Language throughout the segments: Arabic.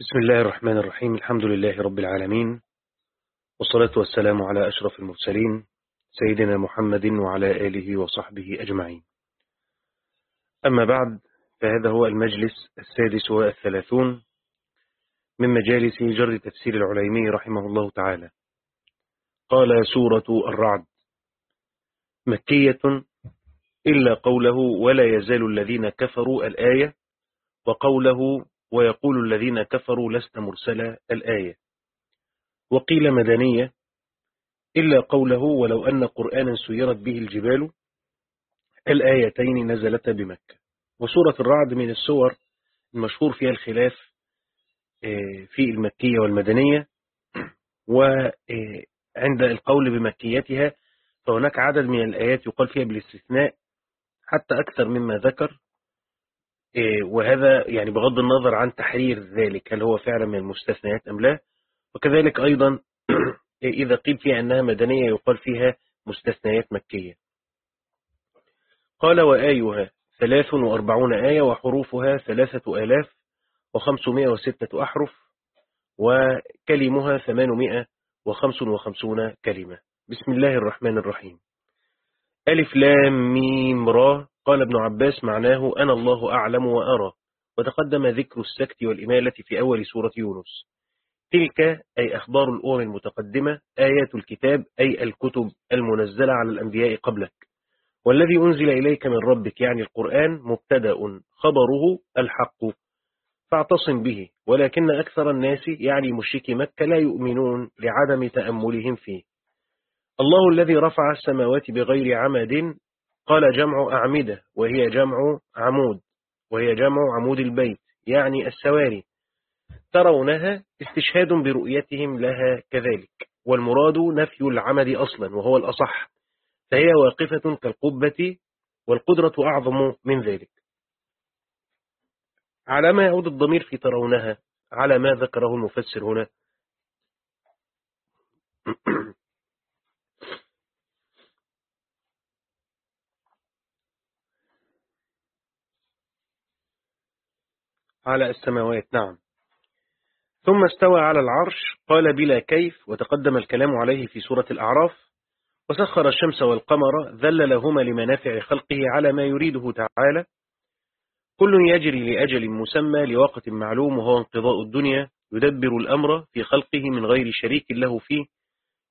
بسم الله الرحمن الرحيم. الحمد لله رب العالمين. والصلاة والسلام على أشرف المرسلين سيدنا محمد وعلى آله وصحبه أجمعين. أما بعد فهذا هو المجلس السادس والثلاثون من مجالس جر تفسير العليمي رحمه الله تعالى. قال سورة الرعد مكية إلا قوله ولا يزال الذين كفروا الآية وقوله ويقول الذين كفروا لست مرسلا الآية. وقيل مدنية إلا قوله ولو أن قرآنا سيرت به الجبال الآيتين نزلتا بمكة. وسورة الرعد من السور المشهور فيها الخلاف في المكية والمدنية. وعند القول بمكيتها فهناك عدد من الآيات يقال فيها بالاستثناء حتى أكثر مما ذكر. وهذا يعني بغض النظر عن تحرير ذلك هل هو فعلا من المستثنيات أم لا؟ وكذلك أيضا إذا قيل فيها أنها مدنية يقال فيها مستثنيات مكية. قال وآيها ثلاث وأربعون آية وحروفها ثلاثة آلاف وخمسمائة وستة أحرف وكلمها ثمانمائة وخمس وخمسون كلمة. بسم الله الرحمن الرحيم. ألف لام ميم را. قال ابن عباس معناه أنا الله أعلم وأرى. وتقدم ذكر السكت والإمالة في أول سورة يونس. تلك أي أخبار الأمم المتقدمة آيات الكتاب أي الكتب المنزلة على الأنبياء قبلك. والذي أنزل إليك من ربك يعني القرآن مبتدأ خبره الحق. فاعتصم به. ولكن أكثر الناس يعني مشركي مكة لا يؤمنون لعدم تأملهم فيه. الله الذي رفع السماوات بغير عمد قال جمع أعمدة وهي جمع عمود وهي جمع عمود البيت يعني السواري ترونها استشهاد برؤيتهم لها كذلك والمراد نفي العمد أصلا وهو الأصح فهي واقفة كالقبة والقدرة أعظم من ذلك. على ما يعود الضمير في ترونها على ما ذكره المفسر هنا. على السماوات. نعم. ثم استوى على العرش قال بلا كيف وتقدم الكلام عليه في سورة الأعراف. وسخر الشمس والقمر ذللهما لمنافع خلقه على ما يريده تعالى. كل يجري لأجل مسمى لوقت معلوم وهو انقضاء الدنيا. يدبر الأمر في خلقه من غير شريك له فيه.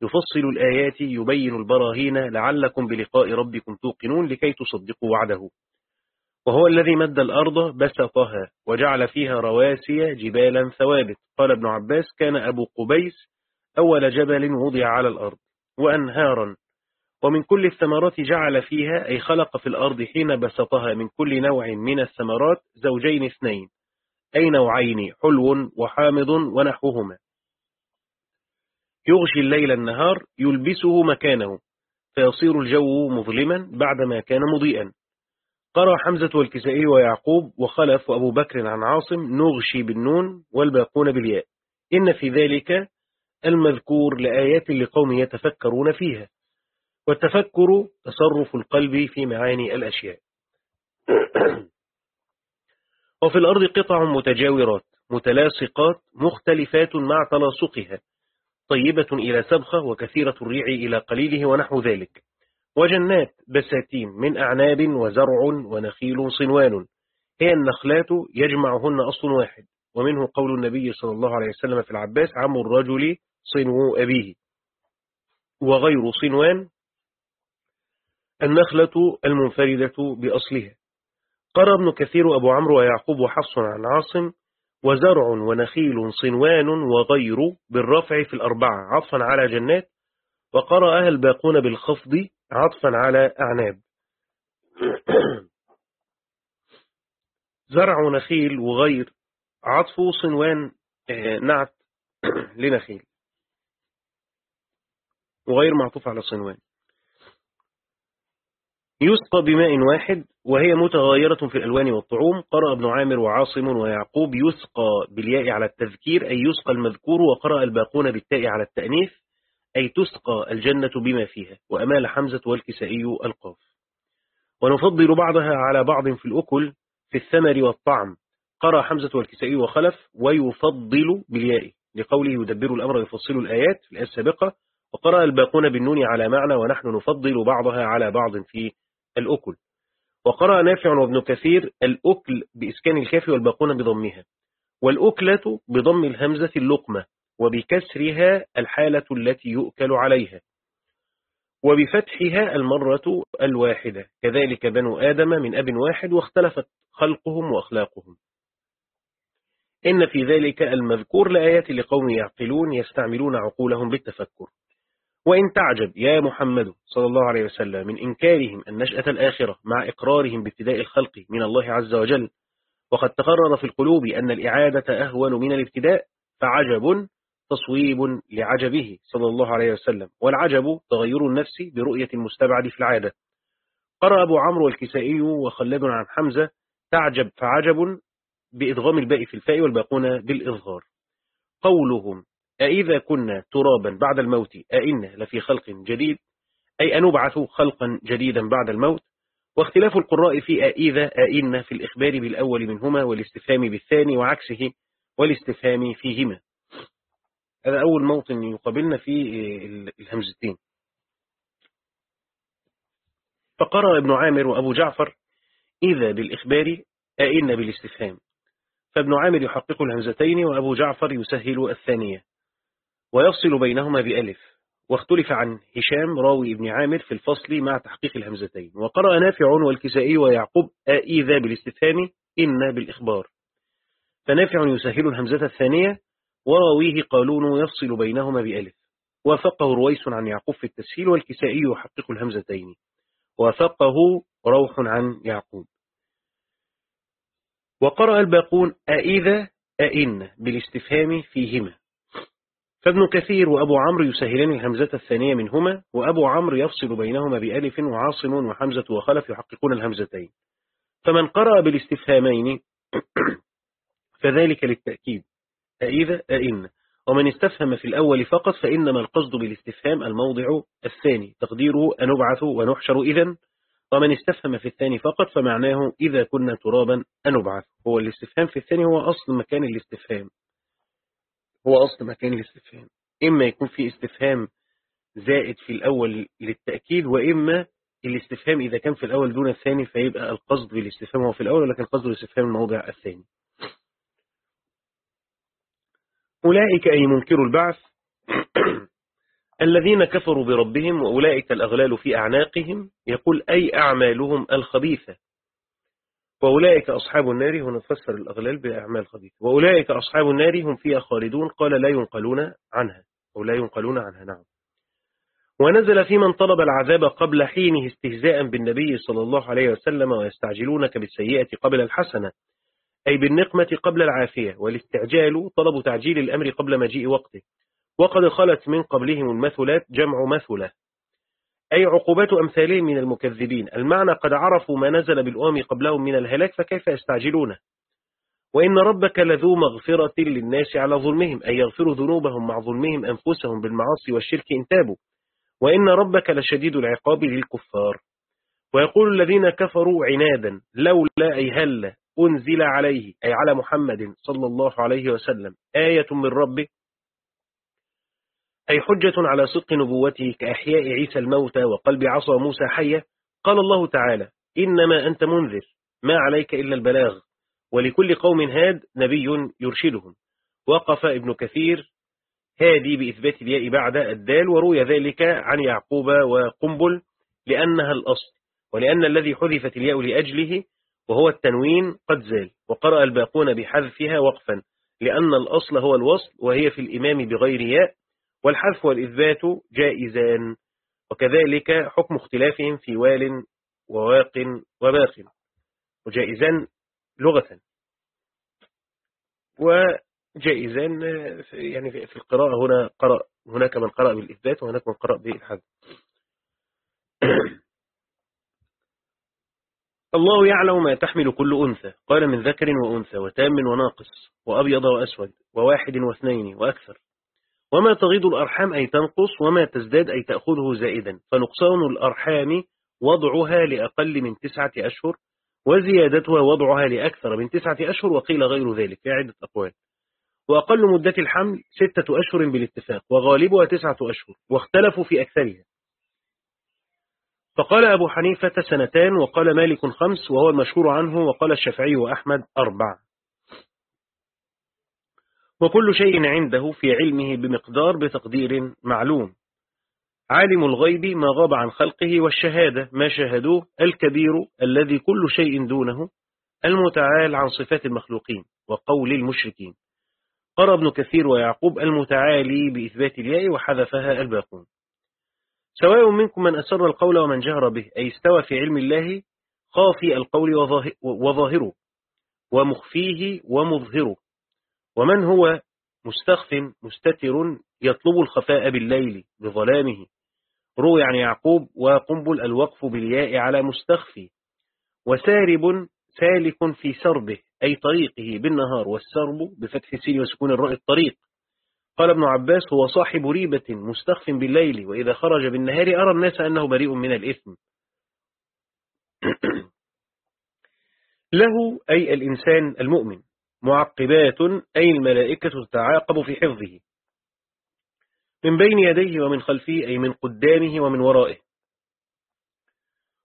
يفصل الآيات يبين البراهين لعلكم بلقاء ربكم توقنون لكي تصدقوا وعده. وهو الذي مد الأرض بسطها وجعل فيها رواسي جبالا ثوابت. قال ابن عباس كان أبو قبيس أول جبل وضع على الأرض وأنهارا. ومن كل الثمرات جعل فيها أي خلق في الأرض حين بسطها من كل نوع من الثمرات زوجين اثنين أي نوعين حلو وحامض ونحوهما. يغشي الليل النهار يلبسه مكانه فيصير الجو مظلما بعدما كان مضيئا. قرأ حمزة والكسائي ويعقوب وخلف وأبو بكر عن عاصم نغشي بالنون والباقون بالياء. إن في ذلك المذكور لآيات لقوم يتفكرون فيها. والتفكر تصرف القلب في معاني الأشياء. وفي الأرض قطع متجاورات متلاصقات مختلفات مع تلاصقها طيبة إلى سبخة وكثيرة الريع إلى قليله ونحو ذلك. وجنات بساتين من أعناب وزرع ونخيل صنوان. هي النخلات يجمعهن أصل واحد ومنه قول النبي صلى الله عليه وسلم في العباس عم الرجل صنو أبيه. وغير صنوان النخلة المنفردة بأصلها. قرى ابن كثير أبو عمرو ويعقوب وحفص عن عاصم وزرع ونخيل صنوان وغير بالرفع في الأربعة عطفا على جنات. وقرأها الباقون بالخفض عطفا على أعناب. زرع نخيل وغير. عطف صنوان نعت لنخيل. وغير معطوف على صنوان. يسقى بماء واحد وهي متغايرة في الألوان والطعوم. قرأ ابن عامر وعاصم ويعقوب يسقى بالياء على التذكير أي يسقى المذكور وقرأ الباقون بالتاء على التأنيث. أي تسقى الجنة بما فيها وأمال حمزة والكسائي القاف. ونفضل بعضها على بعض في الأكل في الثمر والطعم. قرأ حمزة والكسائي وخلف ويفضل بالياء لقوله يدبر الأمر ويفصل الآيات في الآية السابقة. وقرأ الباقون بالنون على معنى ونحن نفضل بعضها على بعض في الأكل. وقرأ نافع وابن كثير الأكل بإسكان الكاف والباقون بضمها. والأكلة بضم الهمزة اللقمة. وبكسرها الحالة التي يؤكل عليها وبفتحها المرة الواحدة. كذلك بنو آدم من أب واحد واختلفت خلقهم وأخلاقهم. إن في ذلك المذكور لآيات لقوم يعقلون يستعملون عقولهم بالتفكر. وإن تعجب يا محمد صلى الله عليه وسلم من إنكارهم النشأة الآخرة مع إقرارهم بابتداء الخلق من الله عز وجل وقد تقرر في القلوب أن الإعادة أهون من الابتداء فعجب تصويب لعجبه صلى الله عليه وسلم والعجب تغير النفس برؤية المستبعد في العادة. قرأ أبو عمرو الكسائي وخلاد عن حمزة تعجب فعجب بإدغام الباء في الفاء والباقون بالإظهار. قولهم أئذا كنا ترابا بعد الموت أئنا لفي خلق جديد أي أنبعث خلقا جديدا بعد الموت. واختلاف القراء في أئذا أئنا في الإخبار بالأول منهما والاستفهام بالثاني وعكسه والاستفهام فيهما. هذا أول موطن يقابلنا فيه الهمزتين. فقرأ ابن عامر وأبو جعفر إذا بالإخبار أئن بالاستفهام. فابن عامر يحقق الهمزتين وأبو جعفر يسهل الثانية. ويفصل بينهما بألف. واختلف عن هشام راوي ابن عامر في الفصل مع تحقيق الهمزتين. وقرأ نافع والكسائي ويعقوب أئذا بالاستفهام إن بالإخبار. فنافع يسهل الهمزة الثانية وراويه قالون يفصل بينهما بألف. وافقه رويس عن يعقوب في التسهيل والكسائي يحقق الهمزتين. وافقه روح عن يعقوب. وقرأ الباقون أئذا أئن بالاستفهام فيهما. فابن كثير وأبو عمرو يسهلان الهمزة الثانية منهما وأبو عمرو يفصل بينهما بألف وعاصم وحمزة وخلف يحققون الهمزتين. فمن قرأ بالاستفهامين فذلك للتأكيد. أئذا أئن ومن استفهم في الأول فقط فإنما القصد بالاستفهام الموضع الثاني تقديره أنبعث ونحشر إذن ومن استفهم في الثاني فقط فمعناه إذا كنا ترابا أنبعث. هو الاستفهام في الثاني هو أصل مكان الاستفهام. هو أصل مكان الاستفهام. إما يكون في استفهام زائد في الأول للتأكيد وإما الاستفهام إذا كان في الأول دون الثاني فيبقى القصد بالاستفهام هو في الأول ولكن القصد بالاستفهام الموضع الثاني. أولئك أي منكر البعث الذين كفروا بربهم وأولئك الأغلال في أعناقهم. يقول أي أعمالهم الخبيثة؟ وأولئك أصحاب النار هنا تفسر الأغلال بأعمال خبيثة. وأولئك أصحاب النار هم فيها خالدون. قال لا ينقلون عنها أو لا ينقلون عنها نعم. ونزل في من طلب العذاب قبل حينه استهزاء بالنبي صلى الله عليه وسلم ويستعجلونك بالسيئة قبل الحسنة. أي بالنقمة قبل العافية والاستعجال طلب تعجيل الأمر قبل مجيء وقته. وقد خلت من قبلهم المثلات جمع مثلة. أي عقوبات أمثالهم من المكذبين. المعنى قد عرفوا ما نزل بالأمم قبلهم من الهلاك فكيف يستعجلونه؟ وإن ربك لذو مغفرة للناس على ظلمهم أي يغفر ذنوبهم مع ظلمهم أنفسهم بالمعاصي والشرك إن تابوا. وإن ربك لشديد العقاب للكفار. ويقول الذين كفروا عنادا لولا أي هل أنزل عليه أي على محمد صلى الله عليه وسلم آية من ربه أي حجة على صدق نبوته كأحياء عيسى الموتى وقلب عصا موسى حية قال الله تعالى إنما أنت منذر ما عليك إلا البلاغ ولكل قوم هاد نبي يرشدهم. وقف ابن كثير هادي بإثبات الياء بعد الدال وروي ذلك عن يعقوب وقنبل لأنها الأصل ولأن الذي حذفت الياء لأجله وهو التنوين قد زال وقرأ الباقون بحذفها وقفا لأن الأصل هو الوصل وهي في الإمام بغير ياء والحذف والإثبات جائزان وكذلك حكم اختلافهم في وال وواق وباق وجائزان لغة. وجائزان يعني في القراءة هنا قرأ هناك من قرأ بالإثبات وهناك من قرأ بالحذف. الله يعلم ما تحمل كل أنثى. قال من ذكر وأنثى وتام وناقص وأبيض وأسود وواحد واثنين وأكثر. وما تغيض الأرحام أي تنقص وما تزداد أي تأخذه زائدا. فنقصان الأرحام وضعها لأقل من تسعة أشهر وزيادتها وضعها لأكثر من تسعة أشهر وقيل غير ذلك في عدة أقوال. وأقل مدة الحمل ستة أشهر بالاتفاق وغالبها تسعة أشهر واختلفوا في أكثرها. فقال أبو حنيفة سنتان وقال مالك خمس وهو المشهور عنه وقال الشافعي وأحمد أربع. وكل شيء عنده في علمه بمقدار بتقدير معلوم. عالم الغيب ما غاب عن خلقه والشهادة ما شاهدوه الكبير الذي كل شيء دونه المتعال عن صفات المخلوقين وقول المشركين. قرى ابن كثير ويعقوب المتعالي بإثبات الياء وحذفها الباقون. سواء منكم من أسر القول ومن جهر به أي استوى في علم الله خافي القول وظاهره ومخفيه ومظهره. ومن هو؟ مستخف مستتر يطلب الخفاء بالليل بظلامه. روي عن يعقوب وقنبل الوقف بالياء على مستخفي وسارب سالك في سربه أي طريقه بالنهار والسرب بفتح السين وسكون الراء الطريق. قال ابن عباس هو صاحب ريبة مستخف بالليل وإذا خرج بالنهار أرى الناس أنه بريء من الإثم. له أي الإنسان المؤمن معقبات أي الملائكة تتعاقب في حفظه. من بين يديه ومن خلفه أي من قدامه ومن ورائه.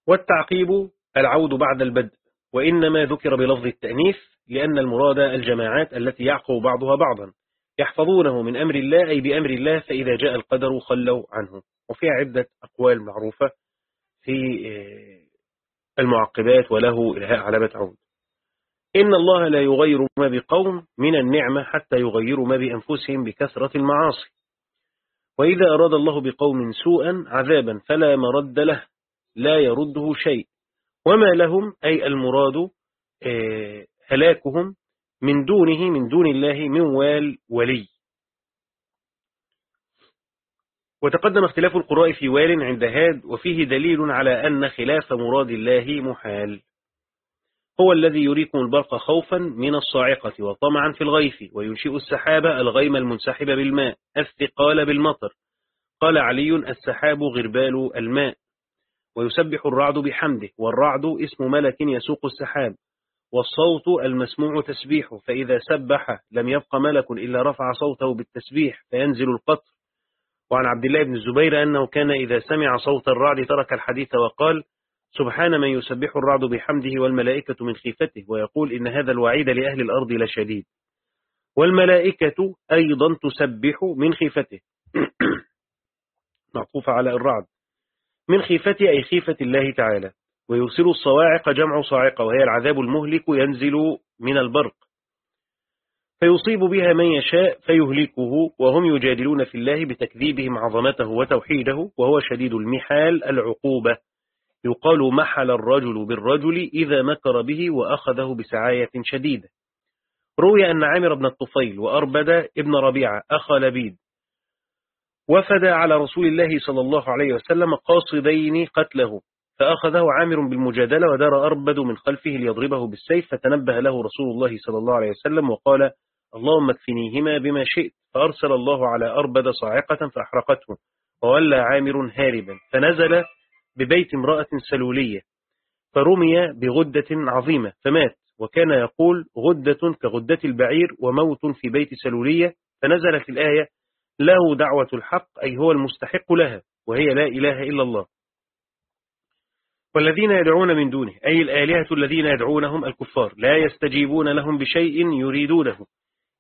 والتعقيب العود بعد البدء وإنما ذكر بلفظ التأنيث لأن المراد الجماعات التي يعقب بعضها بعضا. يحفظونه من أمر الله أي بأمر الله فإذا جاء القدر خلوا عنه. وفيها عدة أقوال معروفة في آه، المعقبات وله إلهاء علامة عود. إن الله لا يغير ما بقوم من النعمة حتى يغيروا ما بأنفسهم بكثرة المعاصي. وإذا أراد الله بقوم سوءا عذابا فلا مرد له لا يرده شيء. وما لهم أي المراد آه، هلاكهم من دونه من دون الله من وال ولي. وتقدم اختلاف القراء في وال عند هاد وفيه دليل على أن خلاف مراد الله محال. هو الذي يريكم البرق خوفا من الصاعقة وطمعا في الغيث وينشئ السحاب الغيم المنسحب بالماء الثقال بالمطر. قال علي السحاب غربال الماء. ويسبح الرعد بحمده والرعد اسم ملك يسوق السحاب. والصوت المسموع تسبيح فإذا سبح لم يبق ملك إلا رفع صوته بالتسبيح فينزل القطر. وعن عبد الله بن الزبير أنه كان إذا سمع صوت الرعد ترك الحديث وقال سبحان من يسبح الرعد بحمده والملائكة من خيفته ويقول إن هذا الوعيد لأهل الأرض لشديد والملائكة أيضا تسبح من خيفته. معطوف على الرعد. من خيفته أي خيفة الله تعالى. ويرسل الصواعق جمع صاعقة وهي العذاب المهلك ينزل من البرق. فيصيب بها من يشاء فيهلكه وهم يجادلون في الله بتكذيبهم عظمته وتوحيده وهو شديد المحال العقوبة. يقال محل الرجل بالرجل إذا مكر به وأخذه بسعاية شديدة. روي أن عامر بن الطفيل وأربد ابن ربيعة أخ لبيد. وفد على رسول الله صلى الله عليه وسلم قاصدين قتله فأخذه عامر بالمجادلة ودار أربد من خلفه ليضربه بالسيف فتنبه له رسول الله صلى الله عليه وسلم وقال اللهم اكفنيهما بما شئت. فأرسل الله على أربد صاعقة فأحرقته وولى عامر هاربا فنزل ببيت امرأة سلولية فرمي بغدة عظيمة فمات وكان يقول غدة كغدة البعير وموت في بيت سلولية. فنزلت الآية له دعوة الحق أي هو المستحق لها وهي لا إله إلا الله. والذين يدعون من دونه أي الآلهة الذين يدعونهم الكفار لا يستجيبون لهم بشيء يريدونه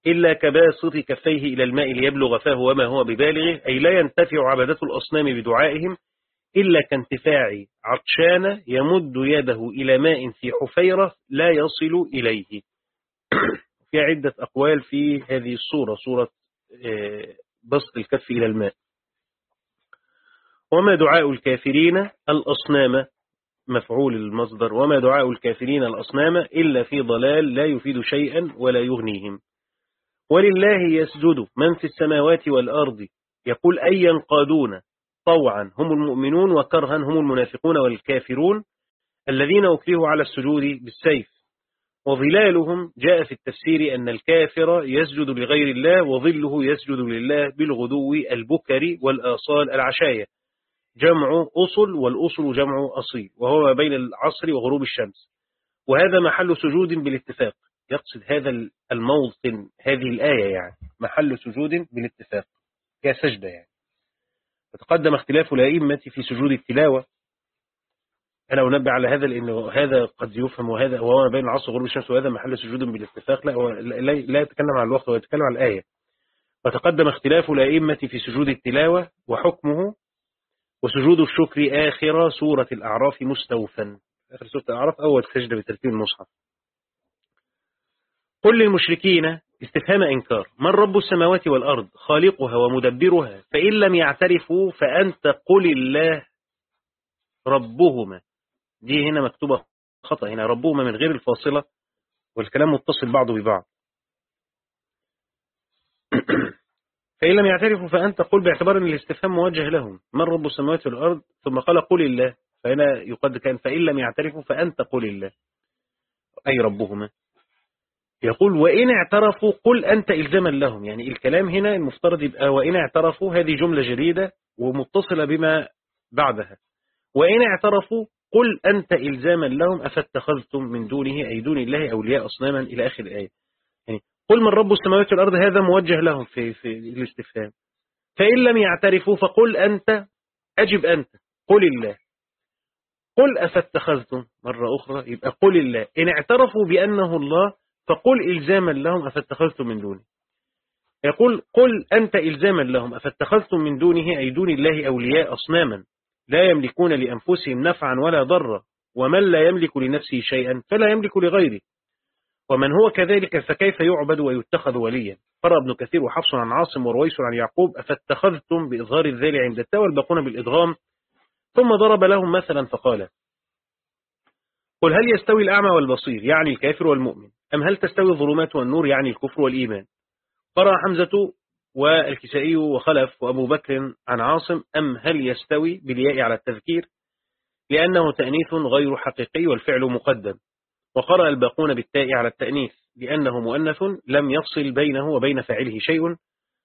إلا كباسط كفيه إلى الماء ليبلغ فاه وما هو ببالغه أي لا ينتفع عبدة الأصنام بدعائهم إلا كانتفاع عطشان يمد يده إلى ماء في حفيرة لا يصل إليه. في عدة أقوال في هذه الصورة صورة آه، بسط الكف إلى الماء. وما دعاء الكافرين الأصنام؟ مفعول المصدر وما دعاء الكافرين الأصنام إلا في ضلال لا يفيد شيئا ولا يغنيهم. ولله يسجد من في السماوات والأرض. يقول أي ينقادون. طوعا هم المؤمنون وكرها هم المنافقون والكافرون الذين أكرهوا على السجود بالسيف. وظلالهم جاء في التفسير أن الكافر يسجد لغير الله وظله يسجد لله بالغدو البكر والآصال العشاية. جمع أصل والأصل جمع أصيل وهو ما بين العصر وغروب الشمس. وهذا محل سجود بالاتفاق. يقصد هذا الموطن هذه الآية يعني محل سجود بالاتفاق. هي سجدة يعني. وتقدم اختلاف الأئمة في سجود التلاوة. أنا أنبه على هذا لأنه هذا قد يفهم وهذا وهو بين العصر وغروب الشمس وهذا محل سجود بالاتفاق. لا هو لا يتكلم عن الوقت هو يتكلم عن الآية. وتقدم اختلاف الأئمة في سجود التلاوة وحكمه وسجود الشكر آخر سورة الأعراف مستوفا. آخر سورة الأعراف أول سجدة بترتيب المصحف. قل للمشركين استفهام إنكار. من رب السماوات والأرض خالقها ومدبرها؟ فإن لم يعترفوا فأنت قل الله ربهما. دي هنا مكتوبة خطأ. هنا ربهما من غير الفاصلة والكلام متصل بعضه ببعض. فإن لم يعترفوا فأنت قل باعتبار أن الاستفهام موجه لهم. من رب السماوات والأرض؟ ثم قال قل الله. فهنا كان فإن لم يعترفوا فأنت قل الله. أي ربهما؟ يقول وإن اعترفوا قل أنت إلزاما لهم. يعني الكلام هنا المفترض يبقى وإن اعترفوا هذه جملة جديدة ومتصلة بما بعدها. وإن اعترفوا قل أنت إلزاما لهم أفاتخذتم من دونه أي دون الله أولياء أصناما إلى آخر يعني قل من رب السماوات والأرض هذا موجه لهم في, في الاستفهام. فإن لم يعترفوا فقل أنت أجب أنت. قل الله. قل أفاتخذتم مرة أخرى؟ يبقى قل الله. إن اعترفوا بأنه الله فقل إلزاما لهم أفاتخذتم من دونه. يقول قل أنت إلزاما لهم أفاتخذتم من دونه أي دون الله أولياء أصناما. لا يملكون لأنفسهم نفعا ولا ضرا ومن لا يملك لنفسه شيئا فلا يملك لغيره. ومن هو كذلك فكيف يعبد ويتخذ وليا؟ قرأ ابن كثير وحفص عن عاصم ورويس عن يعقوب أفاتخذتم بإظهار الذال عند التاء والباقون بالإدغام ثم ضرب لهم مثلا فقال قل هل يستوي الأعمى والبصير يعني الكافر والمؤمن؟ أم هل تستوي الظلمات والنور يعني الكفر والإيمان؟ قرأ حمزة والكسائي وخلف وأبو بكر عن عاصم أم هل يستوي بالياء على التذكير؟ لأنه تأنيث غير حقيقي والفعل مقدم. وقرأ الباقون بالتاء على التأنيث لأنه مؤنث لم يفصل بينه وبين فاعله شيء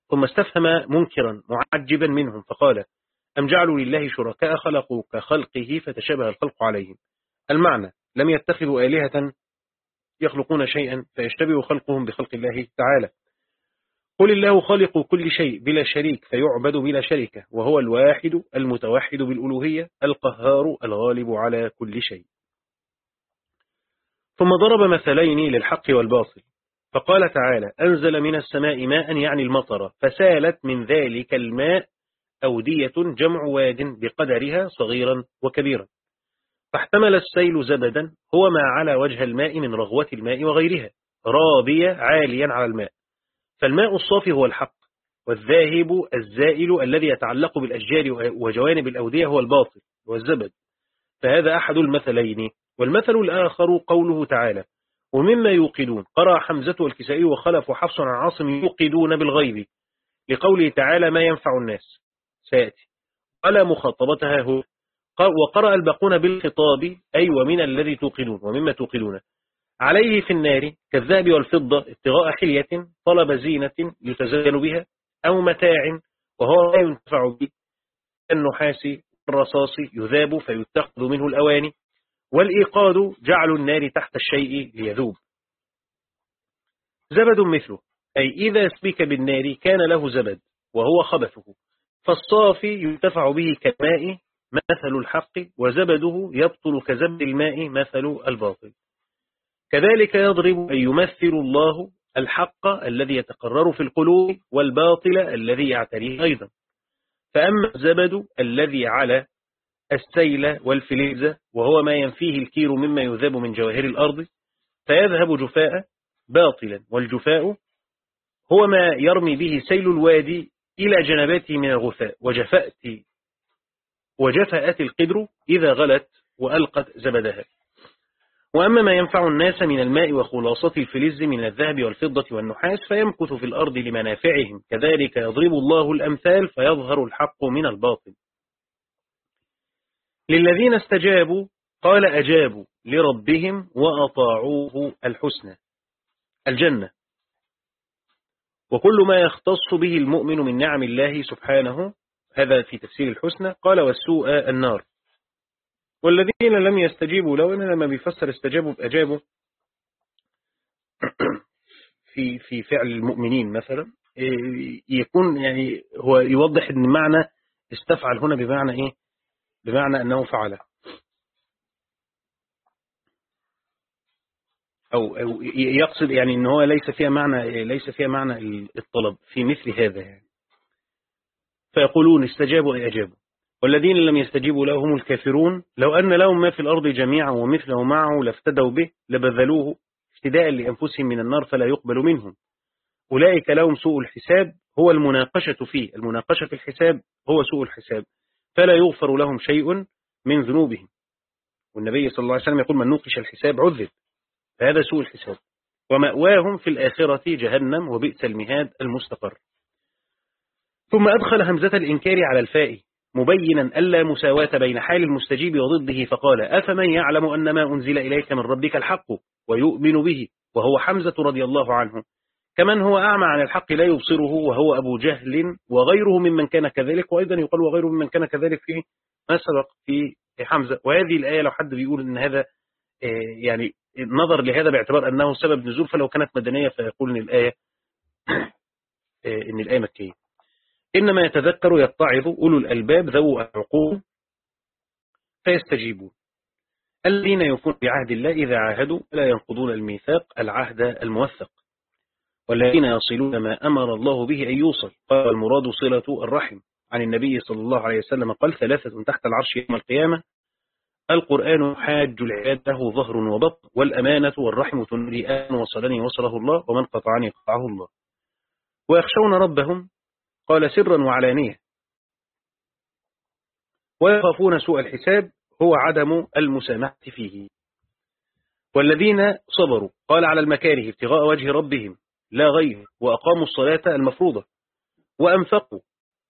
ثم استفهم منكرا معجبا منهم فقال أم جعلوا لله شركاء خلقوا كخلقه فتشابه الخلق عليهم. المعنى لم يتخذوا آلهة يخلقون شيئا فيشتبه خلقهم بخلق الله تعالى. قل الله خالق كل شيء بلا شريك فيعبد بلا شركة وهو الواحد المتوحد بالألوهية القهار الغالب على كل شيء. ثم ضرب مثلين للحق والباطل. فقال تعالى أنزل من السماء ماء يعني المطر فسالت من ذلك الماء أودية جمع واد بقدرها صغيرا وكبيرا. فاحتمل السيل زبدا هو ما على وجه الماء من رغوة الماء وغيرها رابية عاليا على الماء. فالماء الصافي هو الحق والذاهب الزائل الذي يتعلق بالأشجار وجوانب الأودية هو الباطل والزبد. فهذا أحد المثلين. والمثل الآخر قوله تعالى ومما يوقدون. قرأ حمزة والكسائي وخلف وحفص عن عاصم يوقدون بالغيب لقوله تعالى ما ينفع الناس. سيأتي على مخاطبتها هو. وقرأ الباقون بالخطاب أي ومن الذي توقدون. ومما توقدون. عليه في النار كالذهب والفضة ابتغاء حلية طلب زينة يتزين بها أو متاع وهو لا ينتفع به. النحاس الرصاص يذاب فيتخذ منه الأواني. والإيقاد جعل النار تحت الشيء ليذوب. زبد مثله أي إذا سبك بالنار كان له زبد وهو خبثه. فالصافي ينتفع به كالماء مثل الحق وزبده يبطل كزبد الماء مثل الباطل. كذلك يضرب أن يمثل الله الحق الذي يتقرر في القلوب والباطل الذي يعتريه أيضا. فأما الزبد الذي على السيل والفلز وهو ما ينفيه الكير مما يذاب من جواهر الأرض فيذهب جفاء باطلا والجفاء هو ما يرمي به سيل الوادي إلى جنباته من الغثاء. وجفأت وجفأت القدر إذا غلت وألقت زبدها. وأما ما ينفع الناس من الماء وخلاصة الفلز من الذهب والفضة والنحاس فيمكث في الأرض لمنافعهم. كذلك يضرب الله الأمثال فيظهر الحق من الباطل. للذين استجابوا قال أجابوا لربهم وأطاعوه الحسنى الجنة. وكل ما يختص به المؤمن من نعم الله سبحانه هذا في تفسير الحسنى قال والسوء النار. والذين لم يستجيبوا لو إن لما بيفسر استجابوا بأجابوا في في فعل المؤمنين مثلا يكون يعني هو يوضح إن معنى استفعل هنا بمعنى إيه؟ بمعنى أنه فعل. أو أو يقصد يعني إن هو ليس فيها معنى ليس فيها معنى الطلب في مثل هذا يعني. فيقولون استجابوا أي أجابوا. والذين لم يستجيبوا له هم الكافرون. لو أن لهم ما في الأرض جميعا ومثله معه لافتدوا به لبذلوه افتداء لأنفسهم من النار فلا يقبل منهم. أولئك لهم سوء الحساب هو المناقشة فيه. المناقشة في الحساب هو سوء الحساب. فلا يغفر لهم شيء من ذنوبهم. والنبي صلى الله عليه وسلم يقول من نوقش الحساب عذب فهذا سوء الحساب. ومأواهم في الآخرة جهنم وبئس المهاد المستقر. ثم أدخل همزة الإنكار على الفاء مبينا ألا مساواة بين حال المستجيب وضده فقال أفمن يعلم أن ما أنزل إليك من ربك الحق ويؤمن به وهو حمزة رضي الله عنه. كمن هو أعمى عن الحق لا يبصره وهو أبو جهل وغيره ممن كان كذلك وأيضا يقال وغيره ممن كان كذلك في ما سبق في حمزة. وهذه الآية لو حد بيقول أن هذا يعني نظر لهذا باعتبار أنه سبب نزول فلو كانت مدنية فيقول أن الآية أن الآية مكية. إنما يتذكر يتعظ أولو الألباب ذو العقول فيستجيبون. الذين يكون بعهد الله إذا عاهدوا لا ينقضون الميثاق العهد الموثق. والذين يصلون ما أمر الله به أن يوصل. قال صلة الرحم عن النبي صلى الله عليه وسلم قال ثلاثة تحت العرش يوم القيامة القرآن حاج العباد له ظهر وبطن والأمانة والرحم تنري آن وصلني وصله الله ومن قطعني قطعه الله. ويخشون ربهم قال سرا وعلانية. ويخافون سوء الحساب هو عدم المسامحة فيه. والذين صبروا قال على المكاره ابتغاء وجه ربهم لا غير وأقاموا الصلاة المفروضة وأنفقوا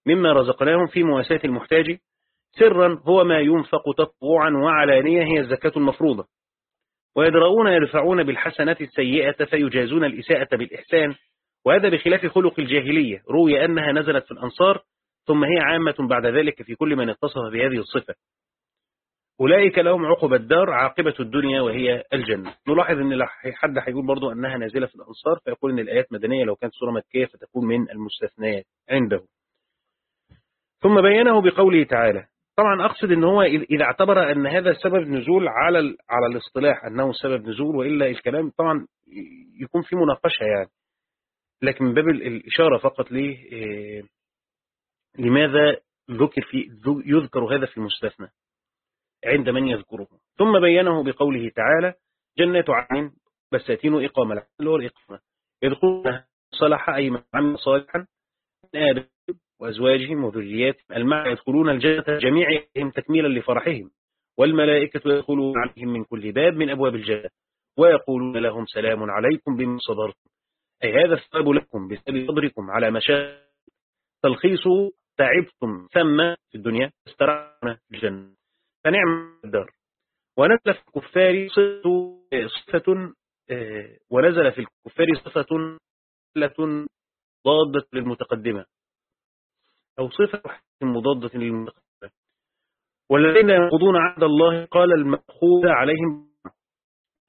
مما رزقناهم في مواساة المحتاج. سرا هو ما ينفق تطوعا وعلانية هي الزكاة المفروضة. ويدرؤون يدفعون بالحسنات السيئة فيجازون الإساءة بالإحسان. وهذا بخلاف خلق الجاهلية روي أنها نزلت في الأنصار ثم هي عامة بعد ذلك في كل من اتصف بهذه الصفة. أولئك لهم عقب الدار عاقبة الدنيا وهي الجنة. نلاحظ أن حد هيقول برضو أنها نازلة في الأنصار فيقول أن الآيات مدنية لو كانت سورة مكية فتكون من المستثنيات عنده. ثم بينه بقوله تعالى. طبعا أقصد أن هو إذا اعتبر أن هذا سبب نزول على على الاصطلاح أنه سبب نزول وإلا الكلام طبعا يكون في مناقشة يعني. لكن من باب الإشارة فقط ليه لماذا ذكر في يذكر هذا في المستثنى؟ عند من يذكره. ثم بينه بقوله تعالى جنات عين بساتين إقامة اللي هو الإقامة. يدخلون صلح أي من عمل صالحا من آدم وأزواجهم وذرياتهم. المعنى يدخلون الجنة جميعهم تكميلا لفرحهم. والملائكة يدخلون عليهم من كل باب من أبواب الجنة. ويقولون لهم سلام عليكم بما صبرتم. أي هذا الثواب لكم بسبب صبركم على مشاهد تلخيص تعبتم ثم في الدنيا استرعنا الجنة. فنعم الدار. ونزل في الكفار صفة ونزل في الكفار صفة ضادة للمتقدمة. أو صفة مضادة للمتقدمة. والذين ينقضون عهد الله قال المأخوذ عليهم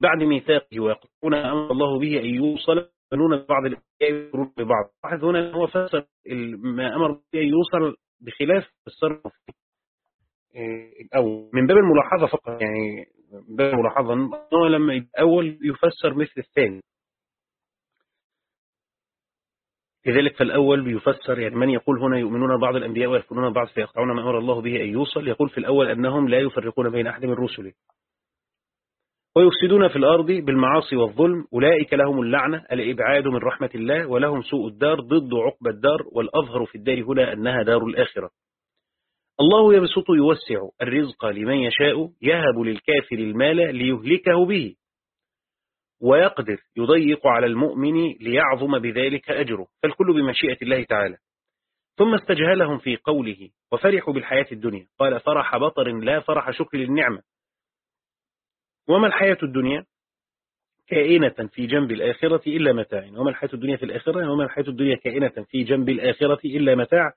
بعد ميثاقه ويقطعون أمر الله به أن يوصل يؤمنون ببعض الأشياء ببعض. لاحظ هنا هو فسر ما أمر به أن يوصل بخلاف الصرف أو من باب الملاحظة فقط يعني من باب الملاحظة أنه لما الأول يفسر مثل الثاني. لذلك فالأول بيفسر يعني من يقول هنا يؤمنون بعض الأنبياء ويكفرون بعض فيقطعون ما أمر الله به أن يوصل يقول في الأول أنهم لا يفرقون بين أحد من رسله. ويفسدون في الأرض بالمعاصي والظلم أولئك لهم اللعنة الإبعاد من رحمة الله ولهم سوء الدار ضد عقب الدار والأظهر في الدار هنا أنها دار الآخرة. الله يبسط يوسع الرزق لمن يشاء يهب للكافر المال ليهلكه به ويقدر يضيق على المؤمن ليعظم بذلك أجره. فالكل بمشيئة الله تعالى. ثم استجهلهم في قوله وفرحوا بالحياة الدنيا قال فرح بطر لا فرح شكر للنعمة وما الحياة الدنيا؟ كائنة في جنب الآخرة إلا متاع. وما الحياة الدنيا في الآخرة؟ وما الحياة الدنيا كائنة في جنب الآخرة إلا متاع.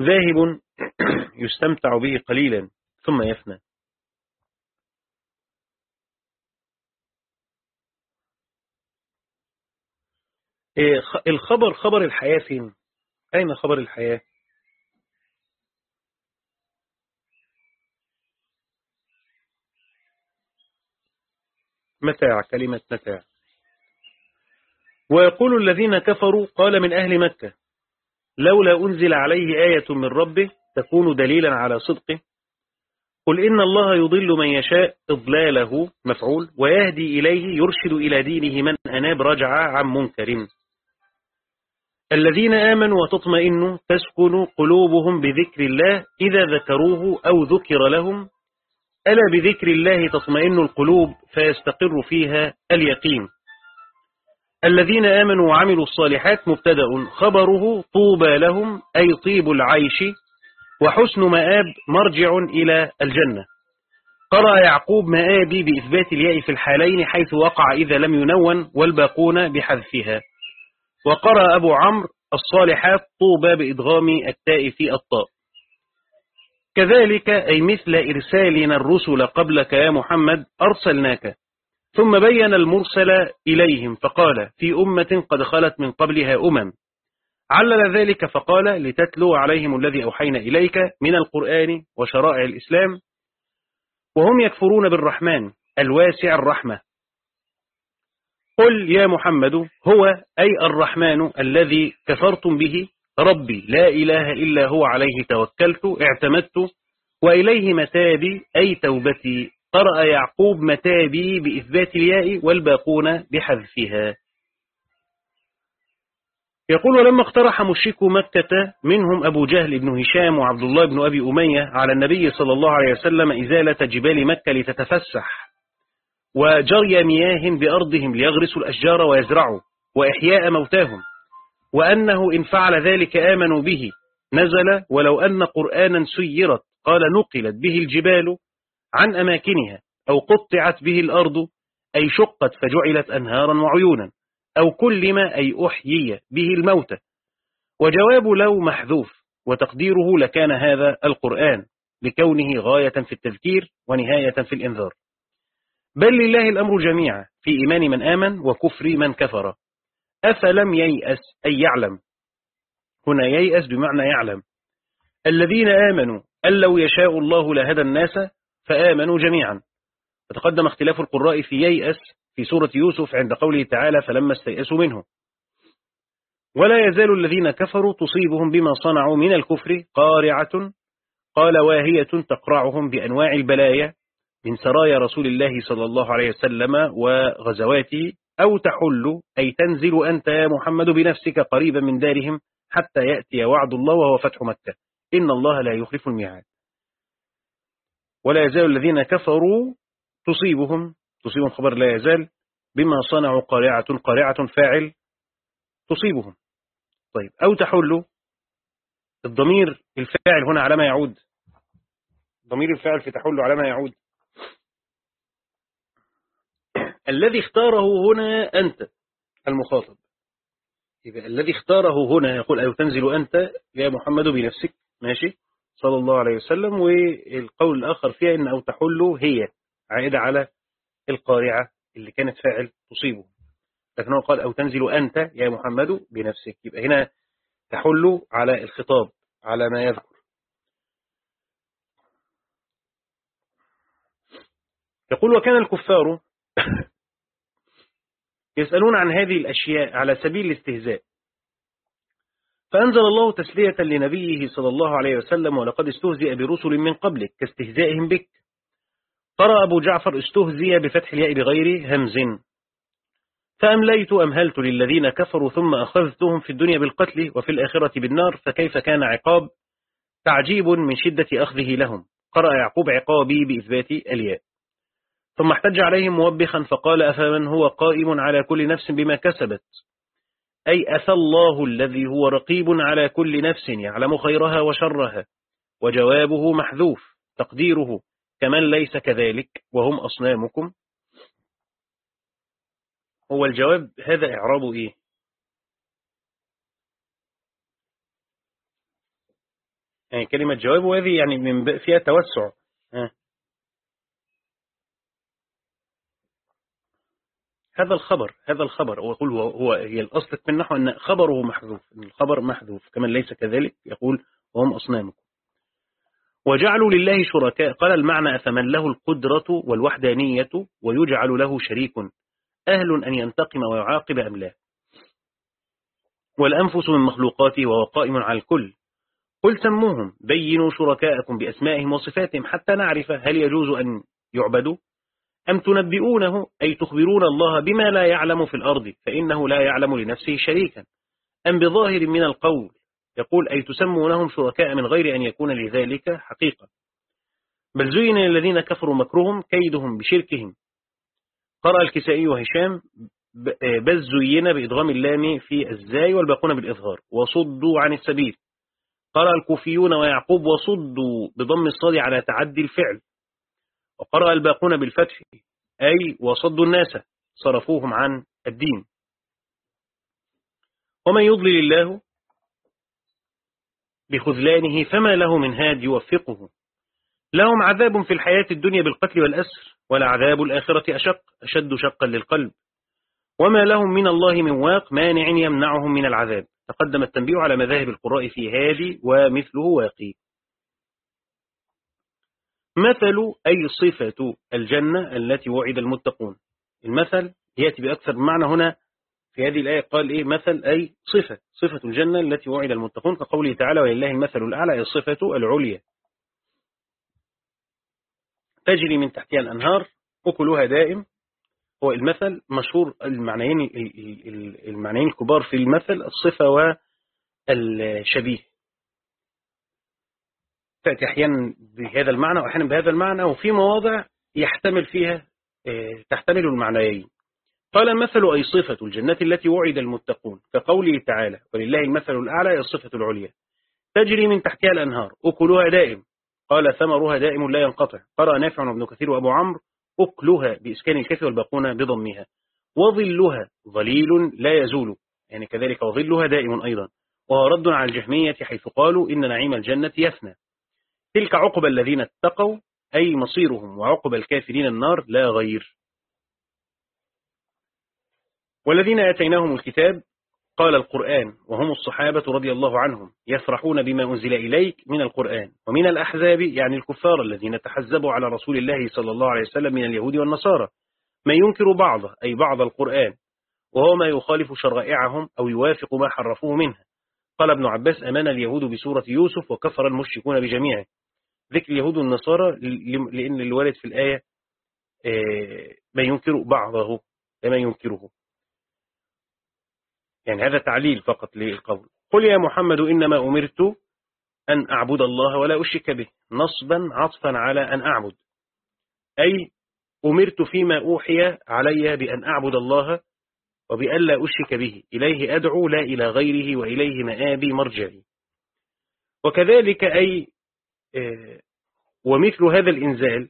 ذاهب يستمتع به قليلا ثم يفنى. إيه، الخبر خبر الحياة فين؟ أين خبر الحياة؟ متاع كلمة متاع. ويقول الذين كفروا قال من أهل مكة. لولا أنزل عليه آية من ربه تكون دليلا على صدقه. قل إن الله يضل من يشاء إضلاله مفعول ويهدي إليه يرشد إلى دينه من أناب رجع عن منكر. الذين آمنوا وتطمئن تسكن قلوبهم بذكر الله إذا ذكروه أو ذكر لهم. ألا بذكر الله تطمئن القلوب فيستقر فيها اليقين. الذين آمنوا وعملوا الصالحات مبتدأ. خبره طوبى لهم أي طيب العيش وحسن مآب مرجع إلى الجنة. قرأ يعقوب مآبي بإثبات الياء في الحالين حيث وقع إذا لم ينون والباقون بحذفها. وقرأ أبو عمرو الصالحات طوبى بإدغام التاء في الطاء. كذلك أي مثل إرسالنا الرسل قبلك يا محمد أرسلناك. ثم بين المرسل إليهم فقال في أمة قد خلت من قبلها أمم. علل ذلك فقال لتتلو عليهم الذي أوحينا إليك من القرآن وشرائع الإسلام وهم يكفرون بالرحمن الواسع الرحمة. قل يا محمد هو أي الرحمن الذي كفرتم به؟ ربي لا إله إلا هو عليه توكلت اعتمدت وإليه متابي أي توبتي قرأ يعقوب متابي بإثبات الياء والباقون بحذفها. يقول ولما اقترح مشركو مكة منهم أبو جهل بن هشام وعبد الله بن أبي أمية على النبي صلى الله عليه وسلم إزالة جبال مكة لتتفسح وجري مياه بأرضهم ليغرسوا الأشجار ويزرعوا وإحياء موتاهم وأنه إن فعل ذلك آمنوا به نزل ولو أن قرآنا سيرت قال نقلت به الجبال عن أماكنها أو قطعت به الأرض أي شقت فجعلت أنهارا وعيونا أو كلم أي أحيي به الموتى. وجواب لو محذوف وتقديره لكان هذا القرآن لكونه غاية في التذكير ونهاية في الإنذار. بل لله الأمر جميعا في إيمان من آمن وكفر من كفر. أفلم ييأس أي يعلم؟ هنا ييأس بمعنى يعلم. الذين آمنوا أن لو يشاء الله لهدى الناس فآمنوا جميعا. وتقدم اختلاف القراء في ييأس في سورة يوسف عند قوله تعالى فلما استيأسوا منه. ولا يزال الذين كفروا تصيبهم بما صنعوا من الكفر قارعة قال واهية تقرعهم بأنواع البلايا من سرايا رسول الله صلى الله عليه وسلم وغزواته أو تحل أي تنزل أنت يا محمد بنفسك قريبا من دارهم حتى يأتي وعد الله وهو فتح مكة. إن الله لا يخلف الميعاد. ولا يزال الذين كفروا تصيبهم تصيبهم خبر لا يزال بما صنعوا قارعة قارعة فاعل تصيبهم. طيب أو تحل الضمير الفاعل هنا على ما يعود. ضمير الفاعل في تحل على ما يعود. الذي اختاره هنا أنت المخاطب. يبقى الذي اختاره هنا يقول أو تنزل أنت يا محمد بنفسك؟ ماشي. صلى الله عليه وسلم والقول الآخر فيها إن أو تحل هي عائدة على القارعة اللي كانت فاعل تصيبه. لكنه قال أو تنزل أنت يا محمد بنفسك. يبقى هنا تحل على الخطاب على ما يذكر. يقول وكان الكفار يسألون عن هذه الأشياء على سبيل الاستهزاء. فأنزل الله تسلية لنبيه صلى الله عليه وسلم ولقد استهزئ برسل من قبلك كاستهزائهم بك. قرأ أبو جعفر استهزئ بفتح الياء بغير همز. فأمليت أمهلت للذين كفروا ثم أخذتهم في الدنيا بالقتل وفي الآخرة بالنار فكيف كان عقاب؟ تعجيب من شدة أخذه لهم. قرأ يعقوب عقابي بإثبات الياء. ثم احتج عليهم موبخا فقال أفمن هو قائم على كل نفس بما كسبت؟ أي أفى الله الذي هو رقيب على كل نفس يعلم خيرها وشرها وجوابه محذوف تقديره كمن ليس كذلك وهم أصنامكم؟ هو الجواب هذا إعرابه إيه؟ يعني كلمة جواب وهذه يعني من فيها توسع. هذا الخبر هذا الخبر ويقول هو, هو هي الأصل في النحو أن خبره محذوف الخبر محذوف كمن ليس كذلك يقول وهم أصنامكم. وجعلوا لله شركاء قال المعنى أفمن له القدرة والوحدانية ويجعل له شريك أهل أن ينتقم ويعاقب أم لا؟ والأنفس من مخلوقاته وهو قائم على الكل. قل سموهم بينوا شركاءكم بأسمائهم وصفاتهم حتى نعرف هل يجوز أن يعبدوا؟ أم تنبئونه؟ أي تخبرون الله بما لا يعلم في الأرض فإنه لا يعلم لنفسه شريكا. أم بظاهر من القول؟ يقول أي تسمونهم شركاء من غير أن يكون لذلك حقيقة بل زين الذين كفروا مكرهم كيدهم بشركهم. قرأ الكسائي وهشام بل زين بإدغام اللام في الزاي والباقون بالإظهار. وصدوا عن السبيل. قرأ الكوفيون ويعقوب وصدوا بضم الصاد على تعدي الفعل. وقرأ الباقون بالفتح أي وصدوا الناس صرفوهم عن الدين. ومن يضلل الله بخذلانه فما له من هاد يوفقه. لهم عذاب في الحياة الدنيا بالقتل والأسر ولعذاب الآخرة أشق أشد شقا للقلب. وما لهم من الله من واق مانع يمنعهم من العذاب. تقدم التنبيه على مذاهب القراء في هذه ومثله واقي. مثل أي صفة الجنة التي وعد المتقون. المثل يأتي بأكثر معنى هنا في هذه الآية قال إيه؟ مثل أي صفة صفة الجنة التي وعد المتقون كقوله تعالى ولله المثل الأعلى أي الصفة العليا. تجري من تحتها الأنهار أكلها دائم. هو المثل مشهور المعنيين المعنيين الكبار في المثل الصفة والشبيه. تأتي أحيانا بهذا المعنى وأحيانا بهذا المعنى وفي مواضع يحتمل فيها آه، تحتمل المعنيين. قال مثل أي صفة الجنة التي وعد المتقون؟ كقوله تعالى ولله المثل الأعلى هي الصفة العليا تجري من تحتها الأنهار أكلها دائم. قال ثمرها دائم لا ينقطع قرأ نافع وابن كثير وأبو عمرو أكلها بإسكان الكف والباقون بضمها وظلها ظليل لا يزول يعني كذلك وظلها دائم أيضا. وهو رد على الجهمية حيث قالوا إن نعيم الجنة يفنى تلك عقب الذين اتقوا أي مصيرهم وعقب الكافرين النار لا غير. والذين آتيناهم الكتاب قال القرآن وهم الصحابة رضي الله عنهم يفرحون بما أنزل إليك من القرآن ومن الأحزاب يعني الكفار الذين تحزبوا على رسول الله صلى الله عليه وسلم من اليهود والنصارى. من ينكر بعضه أي بعض القرآن وهو ما يخالف شرائعهم أو يوافق ما حرفوه منها قال ابن عباس أمان اليهود بسورة يوسف وكفر المشركون بجميعه. ذكر اليهود والنصارى لأن الوارد في الآية آه، ما ينكر بعضه لما ينكره. يعني هذا تعليل فقط للقول. قل يا محمد إنما أمرت أن أعبد الله ولا أشرك به نصبا عطفا على أن أعبد. أي أمرت فيما أوحي علي بأن أعبد الله وبأن لا أشرك به إليه أدعو لا إلى غيره وإليه مآبي مرجعي. وكذلك أي ومثل هذا الإنزال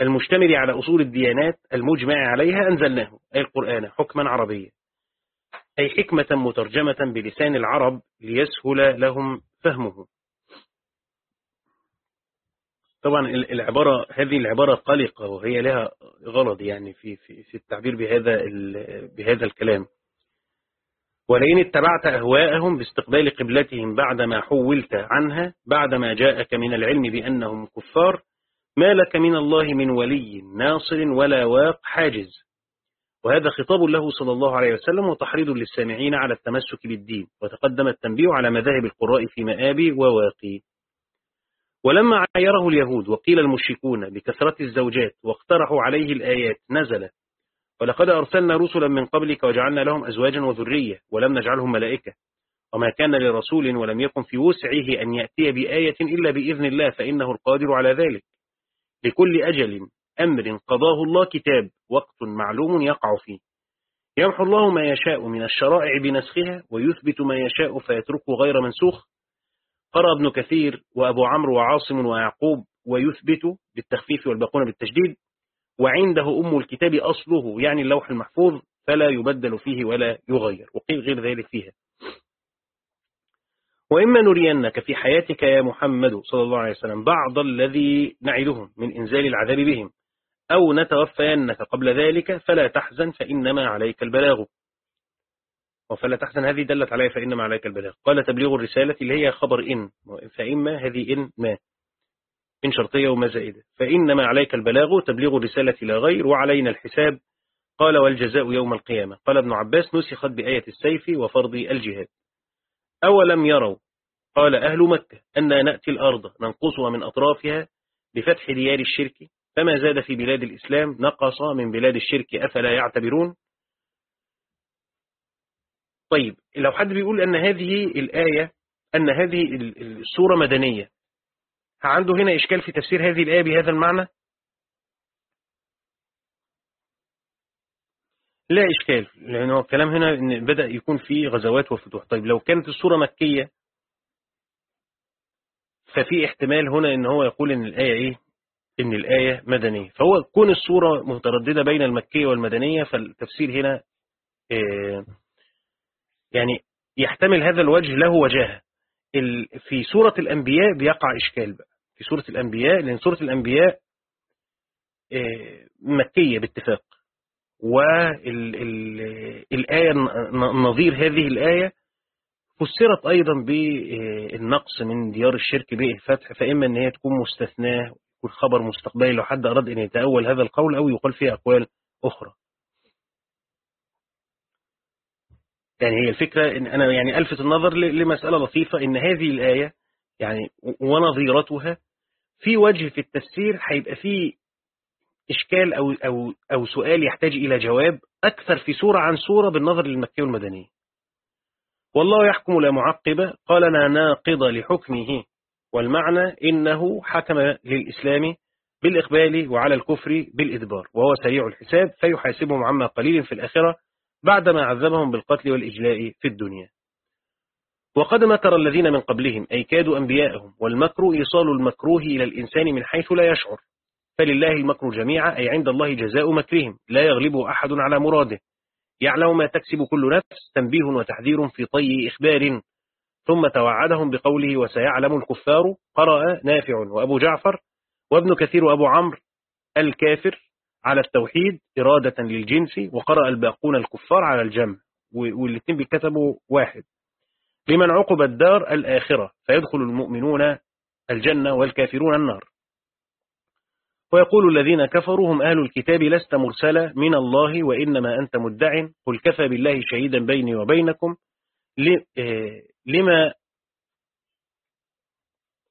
المشتمل على أصول الديانات المجمع عليها أنزلناه أي القرآن حكما عربيا. أي حكمة مترجمة بلسان العرب ليسهل لهم فهمه. طبعا العبارة هذه العبارة قلقة وهي لها غلط يعني في في في التعبير بهذا بهذا الكلام. ولئن اتبعت أهواءهم باستقبال قبلتهم بعدما حولت عنها بعدما جاءك من العلم بأنهم كفار ما لك من الله من ولي ناصر ولا واق حاجز. وهذا خطاب له صلى الله عليه وسلم وتحريض للسامعين على التمسك بالدين وتقدم التنبيه على مذاهب القراء في مآبي وواقي. ولما عايره اليهود وقيل المشركون بكثرة الزوجات واقترحوا عليه الآيات نزل ولقد أرسلنا رسلا من قبلك وجعلنا لهم أزواجا وذرية ولم نجعلهم ملائكة. وما كان لرسول ولم يكن في وسعه أن يأتي بآية إلا بإذن الله فإنه القادر على ذلك. لكل أجل أمر قضاه الله كتاب وقت معلوم يقع فيه. يمحو الله ما يشاء من الشرائع بنسخها ويثبت ما يشاء فيتركه غير منسوخ. قرأ ابن كثير وأبو عمرو وعاصم ويعقوب ويثبت بالتخفيف والباقون بالتجديد. وعنده أم الكتاب أصله يعني اللوح المحفوظ فلا يبدل فيه ولا يغير وقيل غير ذلك فيها. وإما نرينك في حياتك يا محمد صلى الله عليه وسلم بعض الذي نعدهم من إنزال العذاب بهم أو نتوفينك قبل ذلك فلا تحزن فإنما عليك البلاغ. وفلا تحزن هذه دلت عليها فإنما عليك البلاغ. قال تبليغ الرسالة اللي هي خبر إن فإما هذه إن ما. إن شرطية وما زائدة. فإنما عليك البلاغ تبليغ الرسالة لا غير وعلينا الحساب. قال والجزاء يوم القيامة. قال ابن عباس نسخت بآية السيف وفرض الجهاد. أولم يروا؟ قال أهل مكة أن نأتي الأرض ننقصها من أطرافها بفتح ديار الشرك. فما زاد في بلاد الإسلام نقص من بلاد الشرك. أفلا يعتبرون؟ طيب لو حد بيقول أن هذه الآية أن هذه السورة مدنية عنده هنا إشكال في تفسير هذه الآية بهذا المعنى؟ لا إشكال لأنه الكلام هنا إن بدأ يكون فيه غزوات وفتوح طيب لو كانت السورة مكية ففي احتمال هنا إن هو يقول إن الآية إيه؟ إن الآية مدنية. فهو كون السورة مترددة بين المكية والمدنية فالتفسير هنا آه، يعني يحتمل هذا الوجه له وجاهة. في سورة الأنبياء بيقع إشكال بقى. في سورة الأنبياء لأن سورة الأنبياء آه، مكية باتفاق. والآية نظير هذه الآية فسرت أيضا بالنقص من ديار الشرك بالفتح فإما أن هي تكون مستثناة يكون خبر مستقبلي لو حد أراد أن يتأول هذا القول أو يقال فيه أقوال أخرى. يعني هي الفكرة إن أنا يعني ألفت النظر لمسألة لطيفة إن هذه الآية يعني ونظيرتها في وجه في التفسير هيبقى فيه إشكال أو, أو, أو سؤال يحتاج إلى جواب أكثر في سورة عن سورة بالنظر للمكية والمدنية والله يحكم لا معقب قال لا ناقض لحكمه والمعنى إنه حكم للإسلام بالإقبال وعلى الكفر بالإدبار وهو سريع الحساب فيحاسبهم عما قليل في الآخرة بعدما عذبهم بالقتل والإجلاء في الدنيا. وقد مكر الذين من قبلهم أي كادوا أنبياءهم والمكر إيصال المكروه إلى الإنسان من حيث لا يشعر. فلله المكر جميعا أي عند الله جزاء مكرهم لا يغلبه أحد على مراده. يعلم ما تكسب كل نفس تنبيه وتحذير في طي إخبار. ثم توعدهم بقوله وسيعلم الكفار قرأ نافع وأبو جعفر وابن كثير وأبو عمرو الكافر على التوحيد إرادة للجنس وقرأ الباقون الكفار على الجمع والاثنين بيكتبوا واحد. لمن عقب الدار الآخرة فيدخل المؤمنون الجنة والكافرون النار. ويقول الذين كفروا هم أهل الكتاب لست مرسلا من الله وإنما أنت مدع. قل كفى بالله شهيدا بيني وبينكم. آه، لما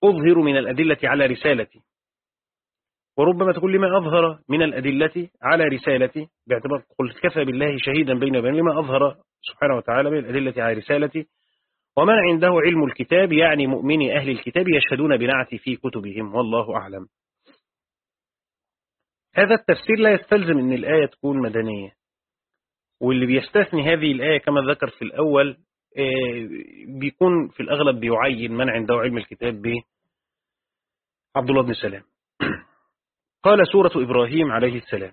أظهر من الأدلة على رسالتي. وربما تقول لما أظهر من الأدلة على رسالتي باعتبار قل كفى بالله شهيدا بيني وبين لما أظهر سبحانه وتعالى من الأدلة على رسالتي ومن عنده علم الكتاب يعني مؤمني أهل الكتاب يشهدون بنعتي في كتبهم والله أعلم. هذا التفسير لا يستلزم أن الآية تكون مدنية. واللي بيستثني هذه الآية كما ذكر في الأول آه، بيكون في الأغلب بيعين من عنده علم الكتاب به عبد الله بن سلام. قال سورة إبراهيم عليه السلام